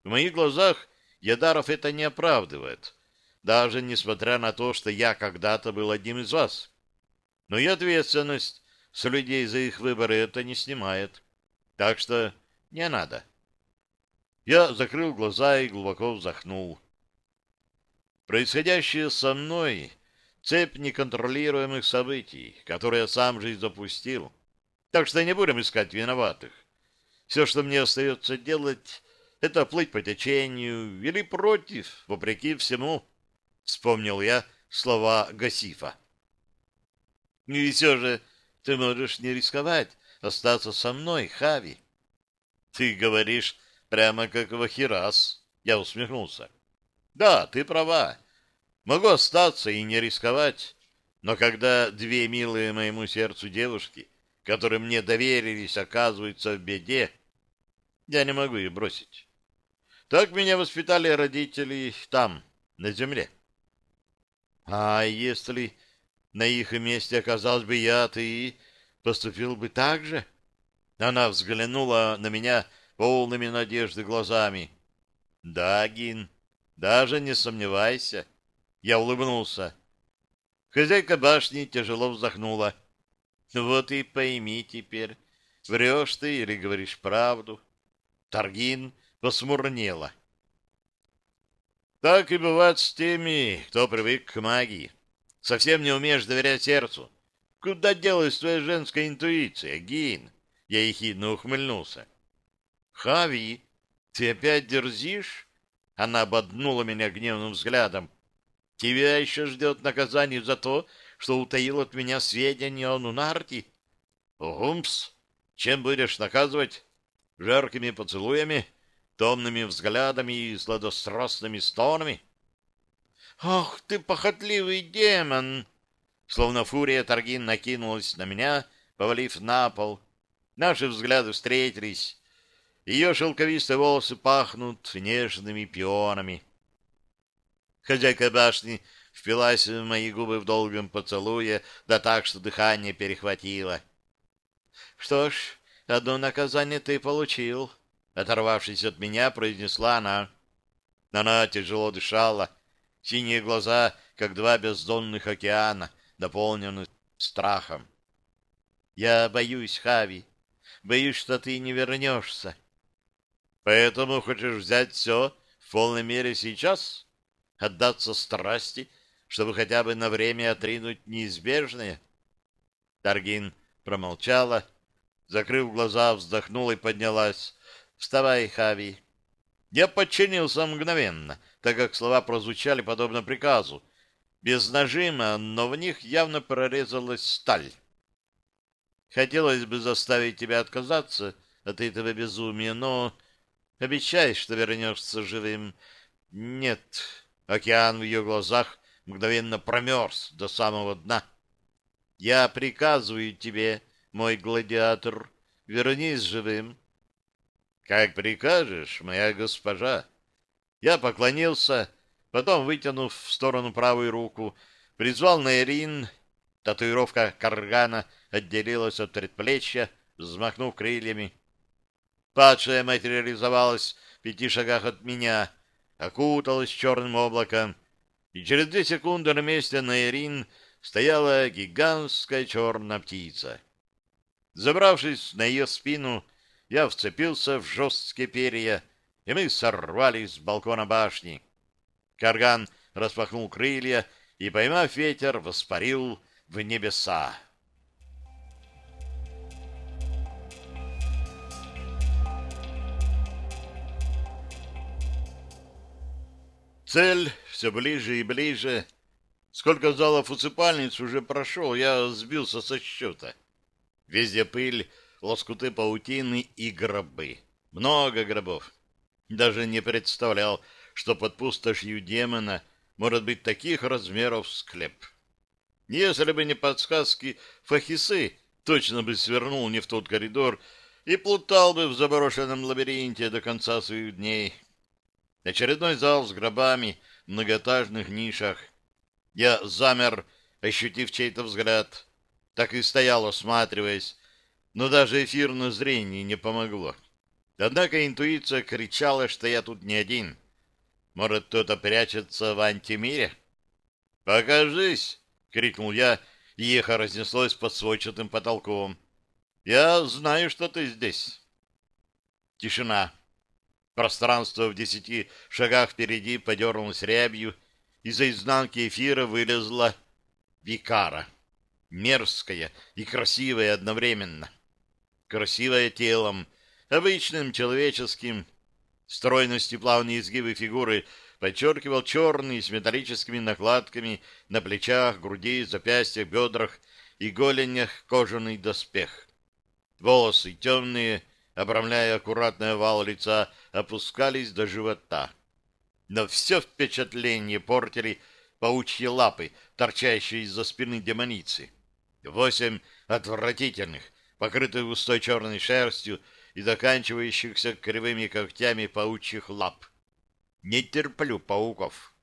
В моих глазах ядаров это не оправдывает, даже несмотря на то, что я когда-то был одним из вас. Но и ответственность с людей за их выборы это не снимает. Так что не надо. Я закрыл глаза и глубоко вздохнул. Происходящее со мной цепь неконтролируемых событий, которые сам же и запустил. Так что не будем искать виноватых. Все, что мне остается делать, это плыть по течению или против, вопреки всему. Вспомнил я слова Гасифа. И все же ты можешь не рисковать остаться со мной, Хави. Ты говоришь прямо как Вахирас. Я усмехнулся. Да, ты права. Могу остаться и не рисковать, но когда две милые моему сердцу девушки, которые мне доверились, оказываются в беде, я не могу их бросить. Так меня воспитали родители там, на земле. А если на их месте оказался бы я, ты поступил бы так же? Она взглянула на меня полными надежды глазами. Да, Гин, даже не сомневайся. Я улыбнулся. Хозяйка башни тяжело вздохнула. Вот и пойми теперь, врешь ты или говоришь правду. Таргин посмурнела. Так и бывает с теми, кто привык к магии. Совсем не умеешь доверять сердцу. Куда делась твоя женская интуиция, Гин? Я ехидно ухмыльнулся. Хави, ты опять дерзишь? Она ободнула меня гневным взглядом. Тебя еще ждет наказание за то, что утаил от меня сведения о Нунарте. Гумпс, чем будешь наказывать? Жаркими поцелуями, томными взглядами и сладострастными стонами? Ах, ты похотливый демон! Словно фурия Таргин накинулась на меня, повалив на пол. Наши взгляды встретились. Ее шелковистые волосы пахнут нежными пионами. Хозяйка башни впилась в мои губы в долгом поцелуе, да так, что дыхание перехватило. — Что ж, одно наказание ты получил, — оторвавшись от меня, произнесла она. Она тяжело дышала, синие глаза, как два бездонных океана, наполнены страхом. — Я боюсь, Хави, боюсь, что ты не вернешься. — Поэтому хочешь взять все в полной мере сейчас? — отдаться страсти, чтобы хотя бы на время отринуть неизбежное? Таргин промолчала, закрыв глаза, вздохнула и поднялась. «Вставай, Хави!» Я подчинился мгновенно, так как слова прозвучали подобно приказу. Без нажима, но в них явно прорезалась сталь. Хотелось бы заставить тебя отказаться от этого безумия, но обещай, что вернешься живым. Нет, Океан в ее глазах мгновенно промерз до самого дна. «Я приказываю тебе, мой гладиатор, вернись живым». «Как прикажешь, моя госпожа». Я поклонился, потом, вытянув в сторону правую руку, призвал Нейрин. Татуировка каргана отделилась от предплечья, взмахнув крыльями. Падшая материализовалась в пяти шагах от меня — окуталась черным облаком, и через две секунды на месте Наирин стояла гигантская черная птица. Забравшись на ее спину, я вцепился в жесткие перья, и мы сорвались с балкона башни. Карган распахнул крылья и, поймав ветер, воспарил в небеса. Цель все ближе и ближе. Сколько залов усыпальниц уже прошел, я сбился со счета. Везде пыль, лоскуты паутины и гробы. Много гробов. Даже не представлял, что под пустошью демона может быть таких размеров склеп. Если бы не подсказки Фахисы, точно бы свернул не в тот коридор и плутал бы в заброшенном лабиринте до конца своих дней. Очередной зал с гробами в многоэтажных нишах. Я замер, ощутив чей-то взгляд. Так и стоял, осматриваясь, но даже эфирное зрение не помогло. Однако интуиция кричала, что я тут не один. Может, кто-то прячется в антимире? «Покажись!» — крикнул я, и эхо разнеслось под сводчатым потолком. «Я знаю, что ты здесь». Тишина. Пространство в десяти шагах впереди подернулось рябью, из-за изнанки эфира вылезла Викара. Мерзкая и красивая одновременно. Красивая телом, обычным человеческим. Стройность и плавные изгибы фигуры подчеркивал черный с металлическими накладками на плечах, груди, запястьях, бедрах и голенях кожаный доспех. Волосы темные, обрамляя аккуратный овал лица, опускались до живота. Но все впечатление портили паучьи лапы, торчащие из-за спины демоницы. Восемь отвратительных, покрытых густой черной шерстью и заканчивающихся кривыми когтями паучьих лап. Не терплю пауков.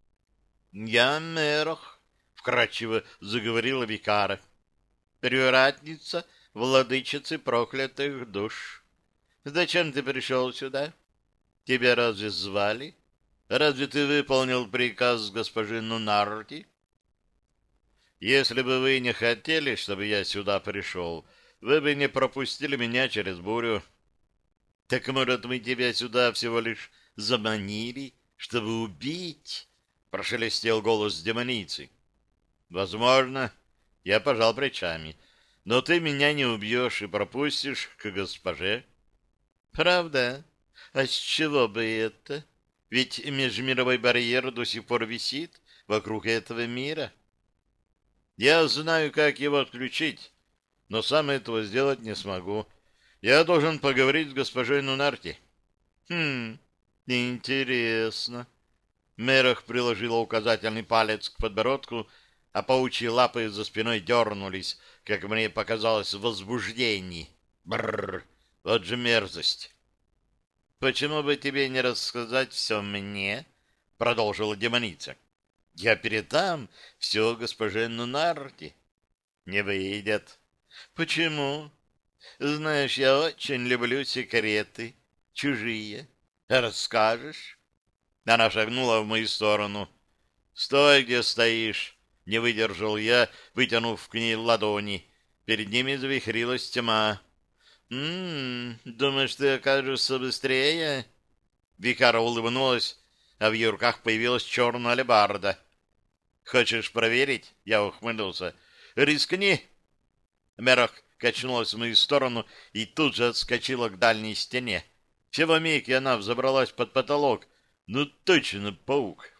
— Я Мерох, — вкратчиво заговорила Викара, — привратница владычицы проклятых душ. Зачем ты пришел сюда? Тебя разве звали? Разве ты выполнил приказ госпожи Нунарти? Если бы вы не хотели, чтобы я сюда пришел, вы бы не пропустили меня через бурю. Так, может, мы тебя сюда всего лишь заманили, чтобы убить? Прошелестел голос демоницы. Возможно, я пожал плечами, но ты меня не убьешь и пропустишь к госпоже. Правда? А с чего бы это? Ведь межмировой барьер до сих пор висит вокруг этого мира. — я знаю, как его отключить, но сам этого сделать не смогу. Я должен поговорить с госпожой Нунарти. Хм, интересно. Мерах приложила указательный палец к подбородку, а паучьи лапы за спиной дернулись, как мне показалось, в возбуждении. Бррр, вот же мерзость. «Почему бы тебе не рассказать все мне?» — продолжила демоница. Я передам все госпоже Нунарти. Не выйдет. Почему? Знаешь, я очень люблю секреты. Чужие. Расскажешь? Она шагнула в мою сторону. Стой, где стоишь. Не выдержал я, вытянув к ней ладони. Перед ними завихрилась тьма. «М-м, думаешь, ты окажешься быстрее?» Викара улыбнулась, а в ее руках появилась черная алебарда. «Хочешь проверить?» — я ухмыльнулся. «Рискни!» Мерах качнулась в мою сторону и тут же отскочила к дальней стене. Всего миг, и она взобралась под потолок. Ну, точно паук.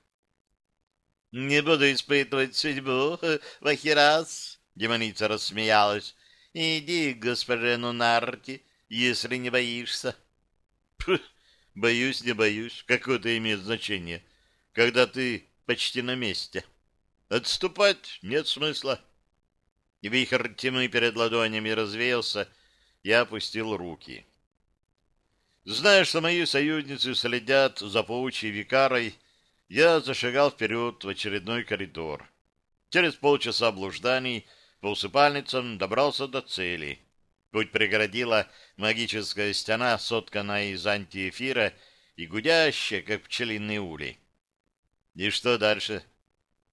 «Не буду испытывать судьбу, Вахирас!» — демоница рассмеялась. «Иди к госпоже Нунарти, если не боишься». Боюсь, не боюсь. Какое это имеет значение, когда ты почти на месте. Отступать нет смысла. Вихрь тьмы перед ладонями развеялся, я опустил руки. Зная, что мои союзницы следят за паучьей викарой, я зашагал вперед в очередной коридор. Через полчаса блужданий по усыпальницам добрался до цели. Путь преградила магическая стена, сотканная из антиэфира и гудящая, как пчелиный улей. И что дальше?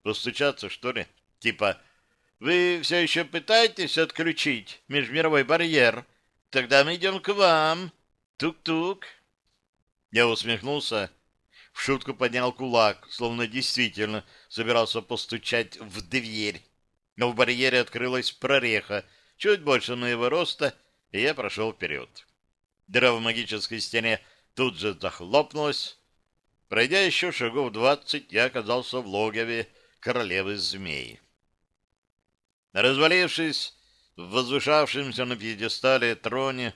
Постучаться, что ли? Типа, вы все еще пытаетесь отключить межмировой барьер? Тогда мы идем к вам. Тук-тук. Я усмехнулся, в шутку поднял кулак, словно действительно собирался постучать в дверь. Но в барьере открылась прореха, чуть больше моего роста, и я прошел вперед. Дыра в магической стене тут же захлопнулась. Пройдя еще шагов двадцать, я оказался в логове королевы змей. Развалившись в возвышавшемся на пьедестале троне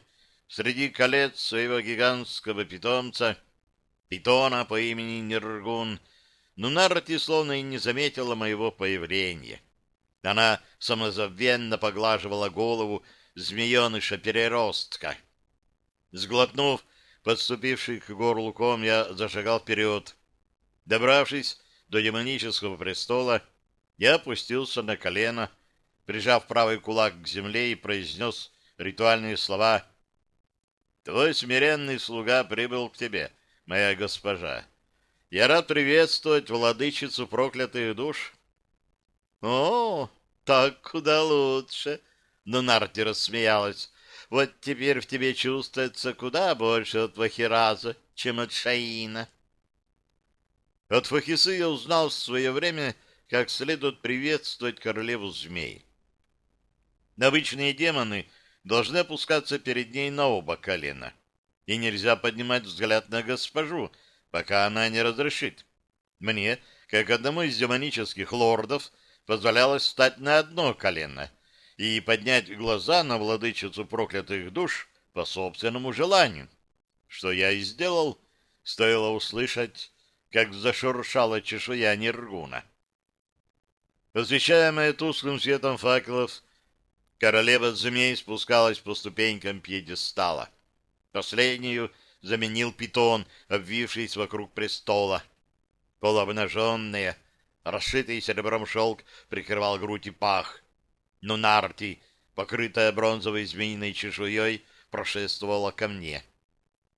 среди колец своего гигантского питомца, питона по имени Нергун, Нунарти словно и не заметила моего появления. Она самозабвенно поглаживала голову змееныша-переростка. Сглотнув подступивший к горлу ком, я зашагал вперед. Добравшись до демонического престола, я опустился на колено, прижав правый кулак к земле и произнес ритуальные слова «Твой смиренный слуга прибыл к тебе, моя госпожа. Я рад приветствовать владычицу проклятых душ». «О, так куда лучше!» Но Нарти рассмеялась. «Вот теперь в тебе чувствуется куда больше от Вахираза, чем от Шаина». От Фахисы я узнал в свое время, как следует приветствовать королеву змей. Обычные демоны должны опускаться перед ней на оба колена, и нельзя поднимать взгляд на госпожу, пока она не разрешит. Мне, как одному из демонических лордов, позволялось встать на одно колено и поднять глаза на владычицу проклятых душ по собственному желанию, что я и сделал, стоило услышать, как зашуршала чешуя Нергуна. Освещаемая тусклым светом факелов, королева змей спускалась по ступенькам пьедестала. Последнюю заменил питон, обвившись вокруг престола. Полуобнаженная, расшитый серебром шелк прикрывал грудь и пах. Но Нарти, покрытая бронзовой змеиной чешуей, прошествовала ко мне.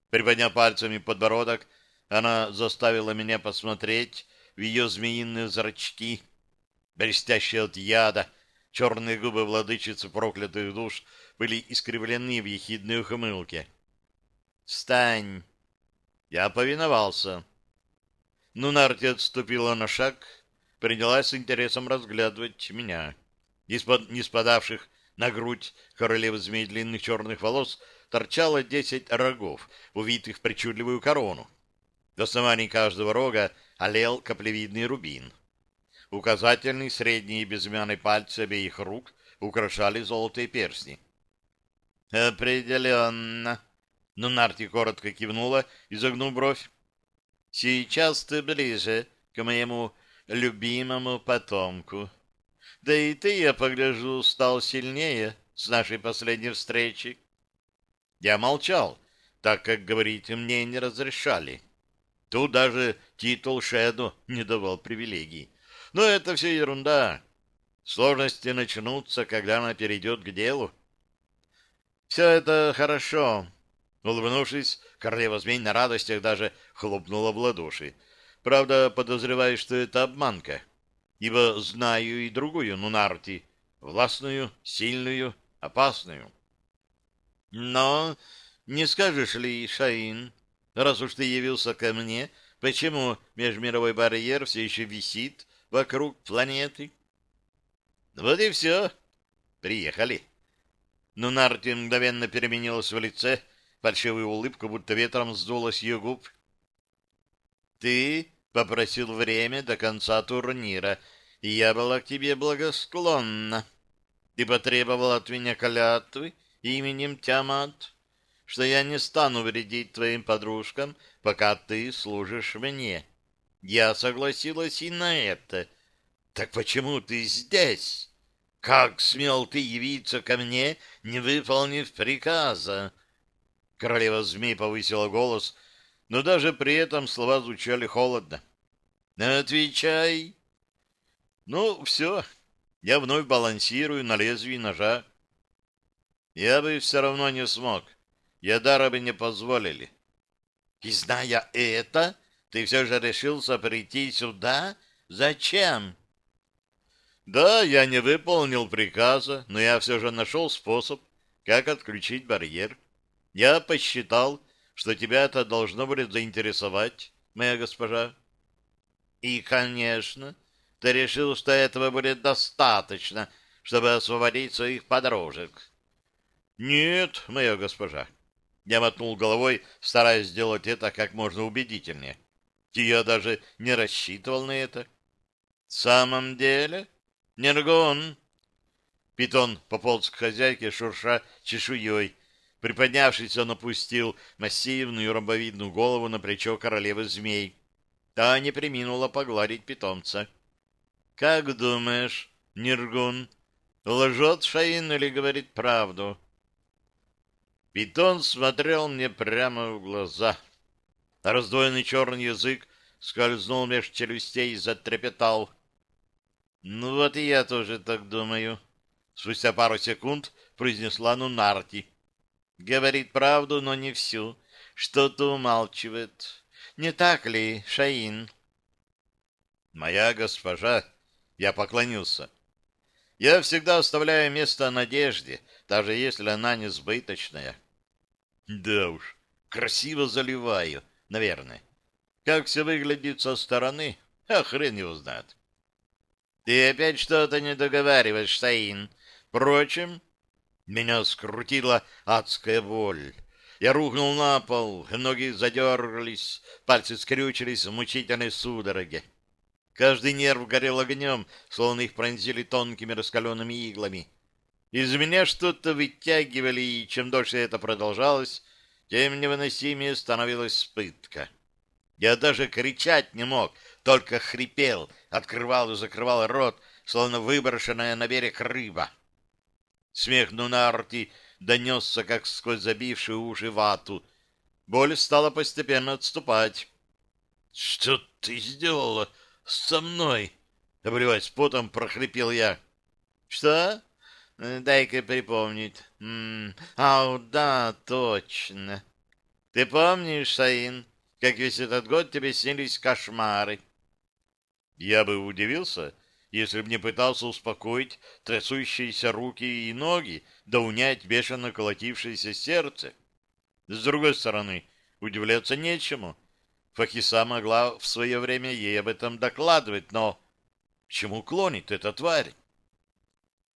Приподняв пальцами подбородок, она заставила меня посмотреть в ее змеиные зрачки — Блестящие от яда, черные губы владычицы проклятых душ были искривлены в ехидной ухмылке. «Встань!» Я повиновался. Нунарти отступила на шаг, принялась с интересом разглядывать меня. Из-под не спадавших на грудь королевы змей длинных черных волос торчало десять рогов, увитых в причудливую корону. В основании каждого рога олел каплевидный рубин. Указательный, средний и безымянный пальцы обеих рук украшали золотые перстни. «Определенно!» Но Нарти коротко кивнула, изогнув бровь. «Сейчас ты ближе к моему любимому потомку. Да и ты, я погляжу, стал сильнее с нашей последней встречи». Я молчал, так как говорить мне не разрешали. Тут даже титул Шеду не давал привилегий. Но это все ерунда. Сложности начнутся, когда она перейдет к делу. Все это хорошо. Улыбнувшись, королева змей на радостях даже хлопнула в ладоши. Правда, подозреваю, что это обманка, ибо знаю и другую Нунарти, властную, сильную, опасную. Но не скажешь ли, Шаин, раз уж ты явился ко мне, почему межмировой барьер все еще висит вокруг планеты. Вот и все. Приехали. Но Нарти мгновенно переменилась в лице, фальшивую улыбку, будто ветром сдуло с ее губ. Ты попросил время до конца турнира, и я была к тебе благосклонна. Ты потребовал от меня клятвы именем Тиамат, что я не стану вредить твоим подружкам, пока ты служишь мне. Я согласилась и на это. Так почему ты здесь? Как смел ты явиться ко мне, не выполнив приказа? Королева змей повысила голос, но даже при этом слова звучали холодно. Отвечай. Ну, все. Я вновь балансирую на лезвии ножа. Я бы все равно не смог. Я дара бы не позволили. И зная это, ты все же решился прийти сюда? Зачем? Да, я не выполнил приказа, но я все же нашел способ, как отключить барьер. Я посчитал, что тебя это должно будет заинтересовать, моя госпожа. И, конечно, ты решил, что этого будет достаточно, чтобы освободить своих подружек. Нет, моя госпожа. Я мотнул головой, стараясь сделать это как можно убедительнее. И я даже не рассчитывал на это. В самом деле, Нергон... Питон пополз к хозяйке, шурша чешуей. Приподнявшись, он опустил массивную ромбовидную голову на плечо королевы змей. Та не приминула погладить питомца. — Как думаешь, Нергун, лжет Шаин или говорит правду? Питон смотрел мне прямо в глаза — Раздвоенный черный язык скользнул меж челюстей и затрепетал. «Ну вот и я тоже так думаю», — спустя пару секунд произнесла Нунарти. «Говорит правду, но не всю. Что-то умалчивает. Не так ли, Шаин?» «Моя госпожа», — я поклонился. «Я всегда оставляю место надежде, даже если она несбыточная». «Да уж, красиво заливаю», наверное. Как все выглядит со стороны, а хрен его знает. Ты опять что-то не договариваешь, Шаин. Впрочем, меня скрутила адская боль. Я рухнул на пол, ноги задергались, пальцы скрючились в мучительной судороге. Каждый нерв горел огнем, словно их пронзили тонкими раскаленными иглами. Из меня что-то вытягивали, и чем дольше это продолжалось, тем невыносимее становилась пытка. Я даже кричать не мог, только хрипел, открывал и закрывал рот, словно выброшенная на берег рыба. Смех Нунарти донесся, как сквозь забившую уши вату. Боль стала постепенно отступать. — Что ты сделала со мной? — обливаясь потом, прохрипел я. — Что? Дай-ка припомнить. М -м, ау, да, точно. Ты помнишь, Саин, как весь этот год тебе снились кошмары? Я бы удивился, если бы не пытался успокоить трясущиеся руки и ноги, да унять бешено колотившееся сердце. С другой стороны, удивляться нечему. Фахиса могла в свое время ей об этом докладывать, но чему клонит эта тварь?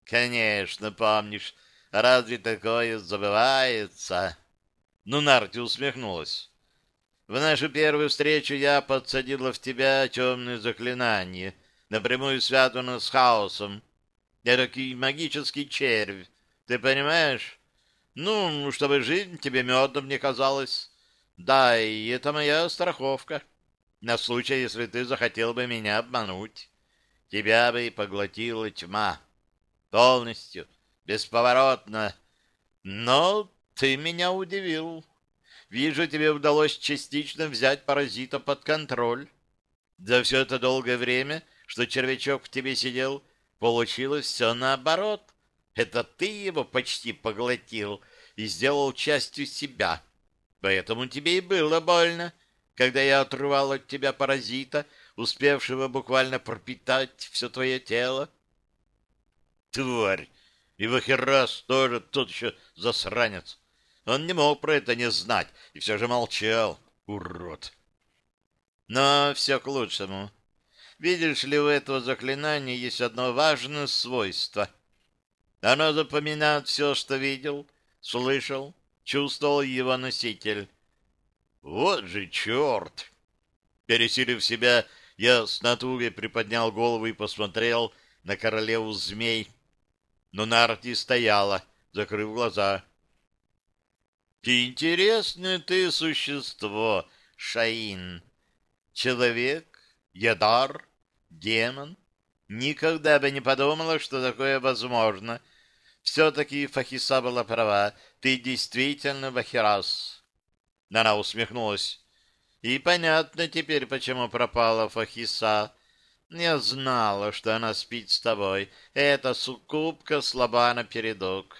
Конечно, помнишь, разве такое забывается? Ну, Нарти усмехнулась. В нашу первую встречу я подсадила в тебя темное заклинание — напрямую связано с хаосом. Эдакий магический червь. Ты понимаешь? Ну, чтобы жизнь тебе медом не казалась. Да, и это моя страховка. На случай, если ты захотел бы меня обмануть. Тебя бы поглотила тьма. Полностью, бесповоротно. Но ты меня удивил. Вижу, тебе удалось частично взять паразита под контроль. За все это долгое время что червячок в тебе сидел, получилось все наоборот. Это ты его почти поглотил и сделал частью себя. Поэтому тебе и было больно, когда я отрывал от тебя паразита, успевшего буквально пропитать все твое тело. Тварь! И Вахерас тоже тот еще засранец. Он не мог про это не знать и все же молчал. Урод! Но все к лучшему. Видишь ли, у этого заклинания есть одно важное свойство. Оно запоминает все, что видел, слышал, чувствовал его носитель. Вот же черт! Пересилив себя, я с натугой приподнял голову и посмотрел на королеву змей. Но Нарти стояла, закрыв глаза. «Интересное ты существо, Шаин. Человек, ядар, Демон? Никогда бы не подумала, что такое возможно. Все-таки Фахиса была права. Ты действительно Вахирас. Она усмехнулась. И понятно теперь, почему пропала Фахиса. Я знала, что она спит с тобой. Эта суккубка слаба на передок.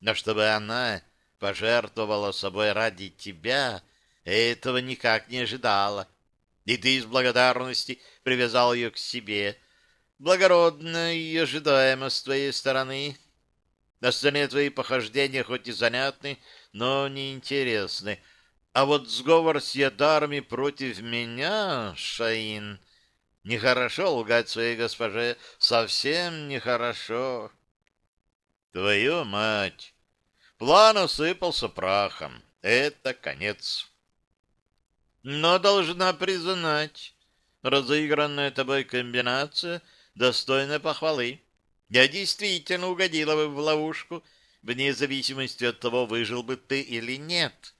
Но чтобы она пожертвовала собой ради тебя, этого никак не ожидала. И ты из благодарности привязал ее к себе. Благородно и ожидаемо с твоей стороны. Остальные твои похождения хоть и занятны, но неинтересны. А вот сговор с ядарами против меня, Шаин, нехорошо лгать своей госпоже, совсем нехорошо. Твою мать! План осыпался прахом. Это конец. Но должна признать, разыгранная тобой комбинация достойна похвалы. Я действительно угодила бы в ловушку, вне зависимости от того, выжил бы ты или нет.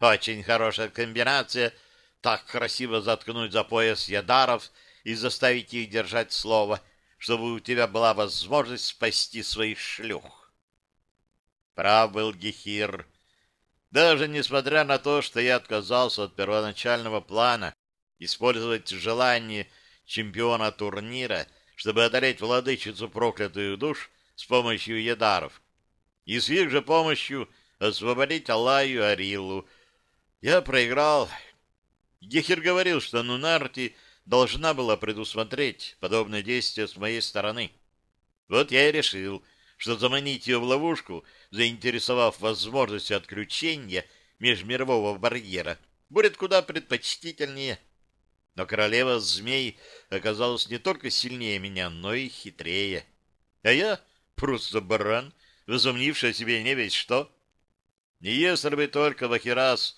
Очень хорошая комбинация так красиво заткнуть за пояс ядаров и заставить их держать слово, чтобы у тебя была возможность спасти своих шлюх. Прав был Гехир. Даже несмотря на то, что я отказался от первоначального плана использовать желание чемпиона турнира, чтобы одолеть владычицу проклятых душ с помощью ядаров, и с их же помощью освободить Аллаю Арилу, я проиграл. Гехер говорил, что Нунарти должна была предусмотреть подобное действие с моей стороны. Вот я и решил, что заманить ее в ловушку, заинтересовав возможностью отключения межмирового барьера, будет куда предпочтительнее. Но королева змей оказалась не только сильнее меня, но и хитрее. А я просто баран, возомнивший о себе не весь что. И если бы только Вахирас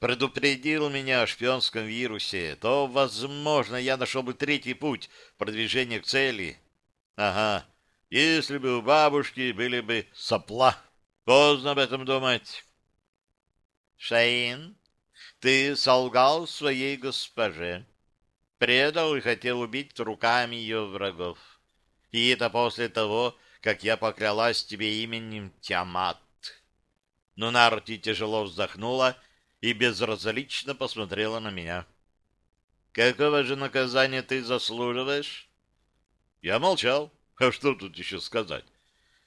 предупредил меня о шпионском вирусе, то, возможно, я нашел бы третий путь продвижения к цели. Ага, если бы у бабушки были бы сопла. Поздно об этом думать. Шаин, ты солгал своей госпоже, предал и хотел убить руками ее врагов. И это после того, как я поклялась тебе именем Тиамат. Но Нарти тяжело вздохнула и безразлично посмотрела на меня. «Какого же наказания ты заслуживаешь?» Я молчал. А что тут еще сказать?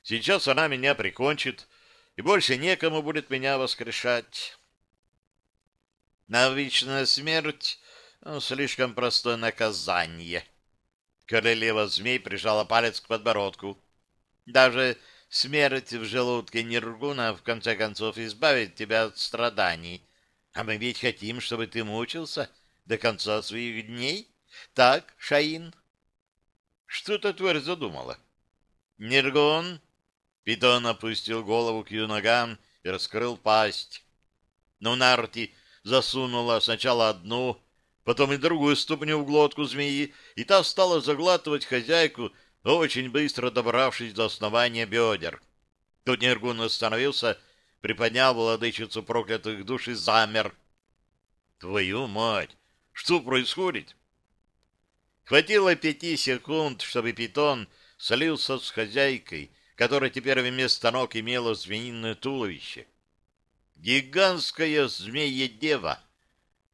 Сейчас она меня прикончит, и больше некому будет меня воскрешать. На вечная смерть ну, слишком простое наказание. Королева змей прижала палец к подбородку. Даже смерть в желудке Нергуна в конце концов избавит тебя от страданий. А мы ведь хотим, чтобы ты мучился до конца своих дней. Так, Шаин? Что эта тварь задумала? Нергун? Питон опустил голову к ее ногам и раскрыл пасть. Но Нарти засунула сначала одну, потом и другую ступню в глотку змеи, и та стала заглатывать хозяйку, очень быстро добравшись до основания бедер. Тут Нергун остановился приподнял владычицу проклятых душ и замер. Твою мать! Что происходит? Хватило пяти секунд, чтобы питон слился с хозяйкой, которая теперь вместо ног имела змеиное туловище. Гигантская змея-дева!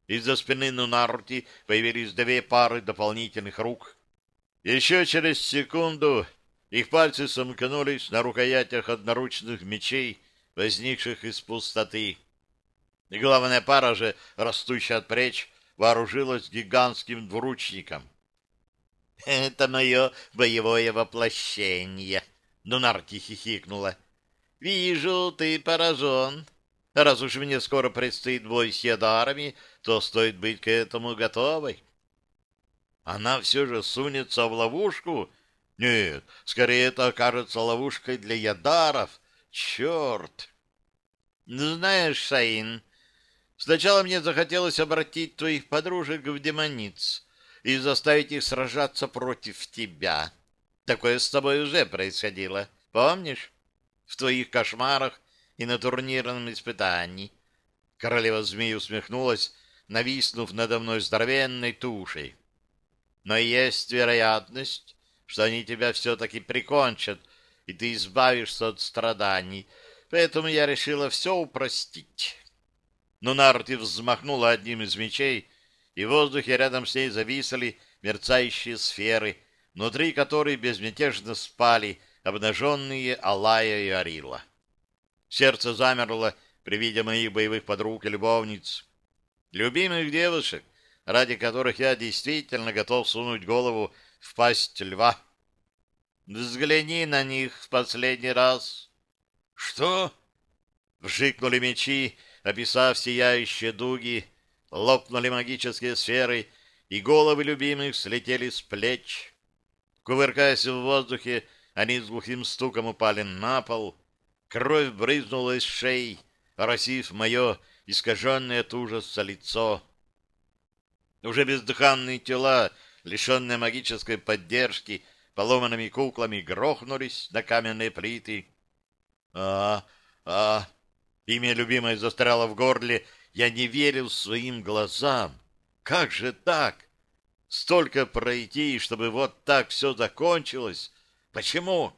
Из-за спины Нунарти появились две пары дополнительных рук. Еще через секунду их пальцы сомкнулись на рукоятях одноручных мечей, возникших из пустоты. И главная пара же, растущая от плеч, вооружилась гигантским двуручником. — Это мое боевое воплощение, — Дунарти хихикнула. — Вижу, ты поражен. Раз уж мне скоро предстоит бой с ядарами, то стоит быть к этому готовой. Она все же сунется в ловушку? Нет, скорее это окажется ловушкой для ядаров, Черт! Ну, знаешь, Шаин, сначала мне захотелось обратить твоих подружек в демониц и заставить их сражаться против тебя. Такое с тобой уже происходило, помнишь? В твоих кошмарах и на турнирном испытании. Королева змей усмехнулась, нависнув надо мной здоровенной тушей. Но есть вероятность, что они тебя все-таки прикончат, и ты избавишься от страданий. Поэтому я решила все упростить. Но Нарти взмахнула одним из мечей, и в воздухе рядом с ней зависли мерцающие сферы, внутри которой безмятежно спали обнаженные Алая и Арила. Сердце замерло при виде моих боевых подруг и любовниц, любимых девушек, ради которых я действительно готов сунуть голову в пасть льва. Взгляни на них в последний раз. Что? Вжикнули мечи, описав сияющие дуги, лопнули магические сферы, и головы любимых слетели с плеч. Кувыркаясь в воздухе, они с глухим стуком упали на пол. Кровь брызнула из шеи, оросив мое искаженное от ужаса лицо. Уже бездыханные тела, лишенные магической поддержки, поломанными куклами грохнулись на каменные плиты. А, а, имя любимое застряло в горле, я не верил своим глазам. Как же так? Столько пройти, чтобы вот так все закончилось. Почему?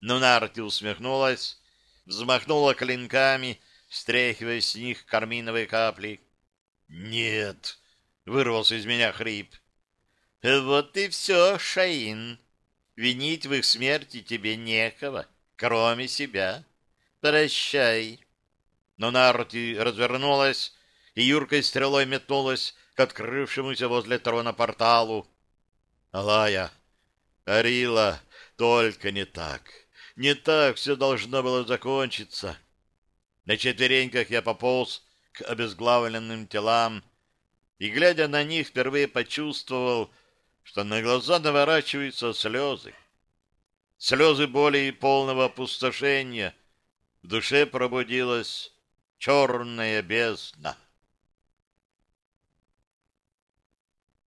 Но Нарти усмехнулась, взмахнула клинками, стряхивая с них карминовые капли. «Нет!» — вырвался из меня хрип. Вот и все, Шаин. Винить в их смерти тебе некого, кроме себя. Прощай. Но Нарти развернулась и юркой стрелой метнулась к открывшемуся возле трона порталу. Алая, Арила, только не так. Не так все должно было закончиться. На четвереньках я пополз к обезглавленным телам, и, глядя на них, впервые почувствовал, что на глаза наворачиваются слезы. Слезы боли и полного опустошения. В душе пробудилась черная бездна.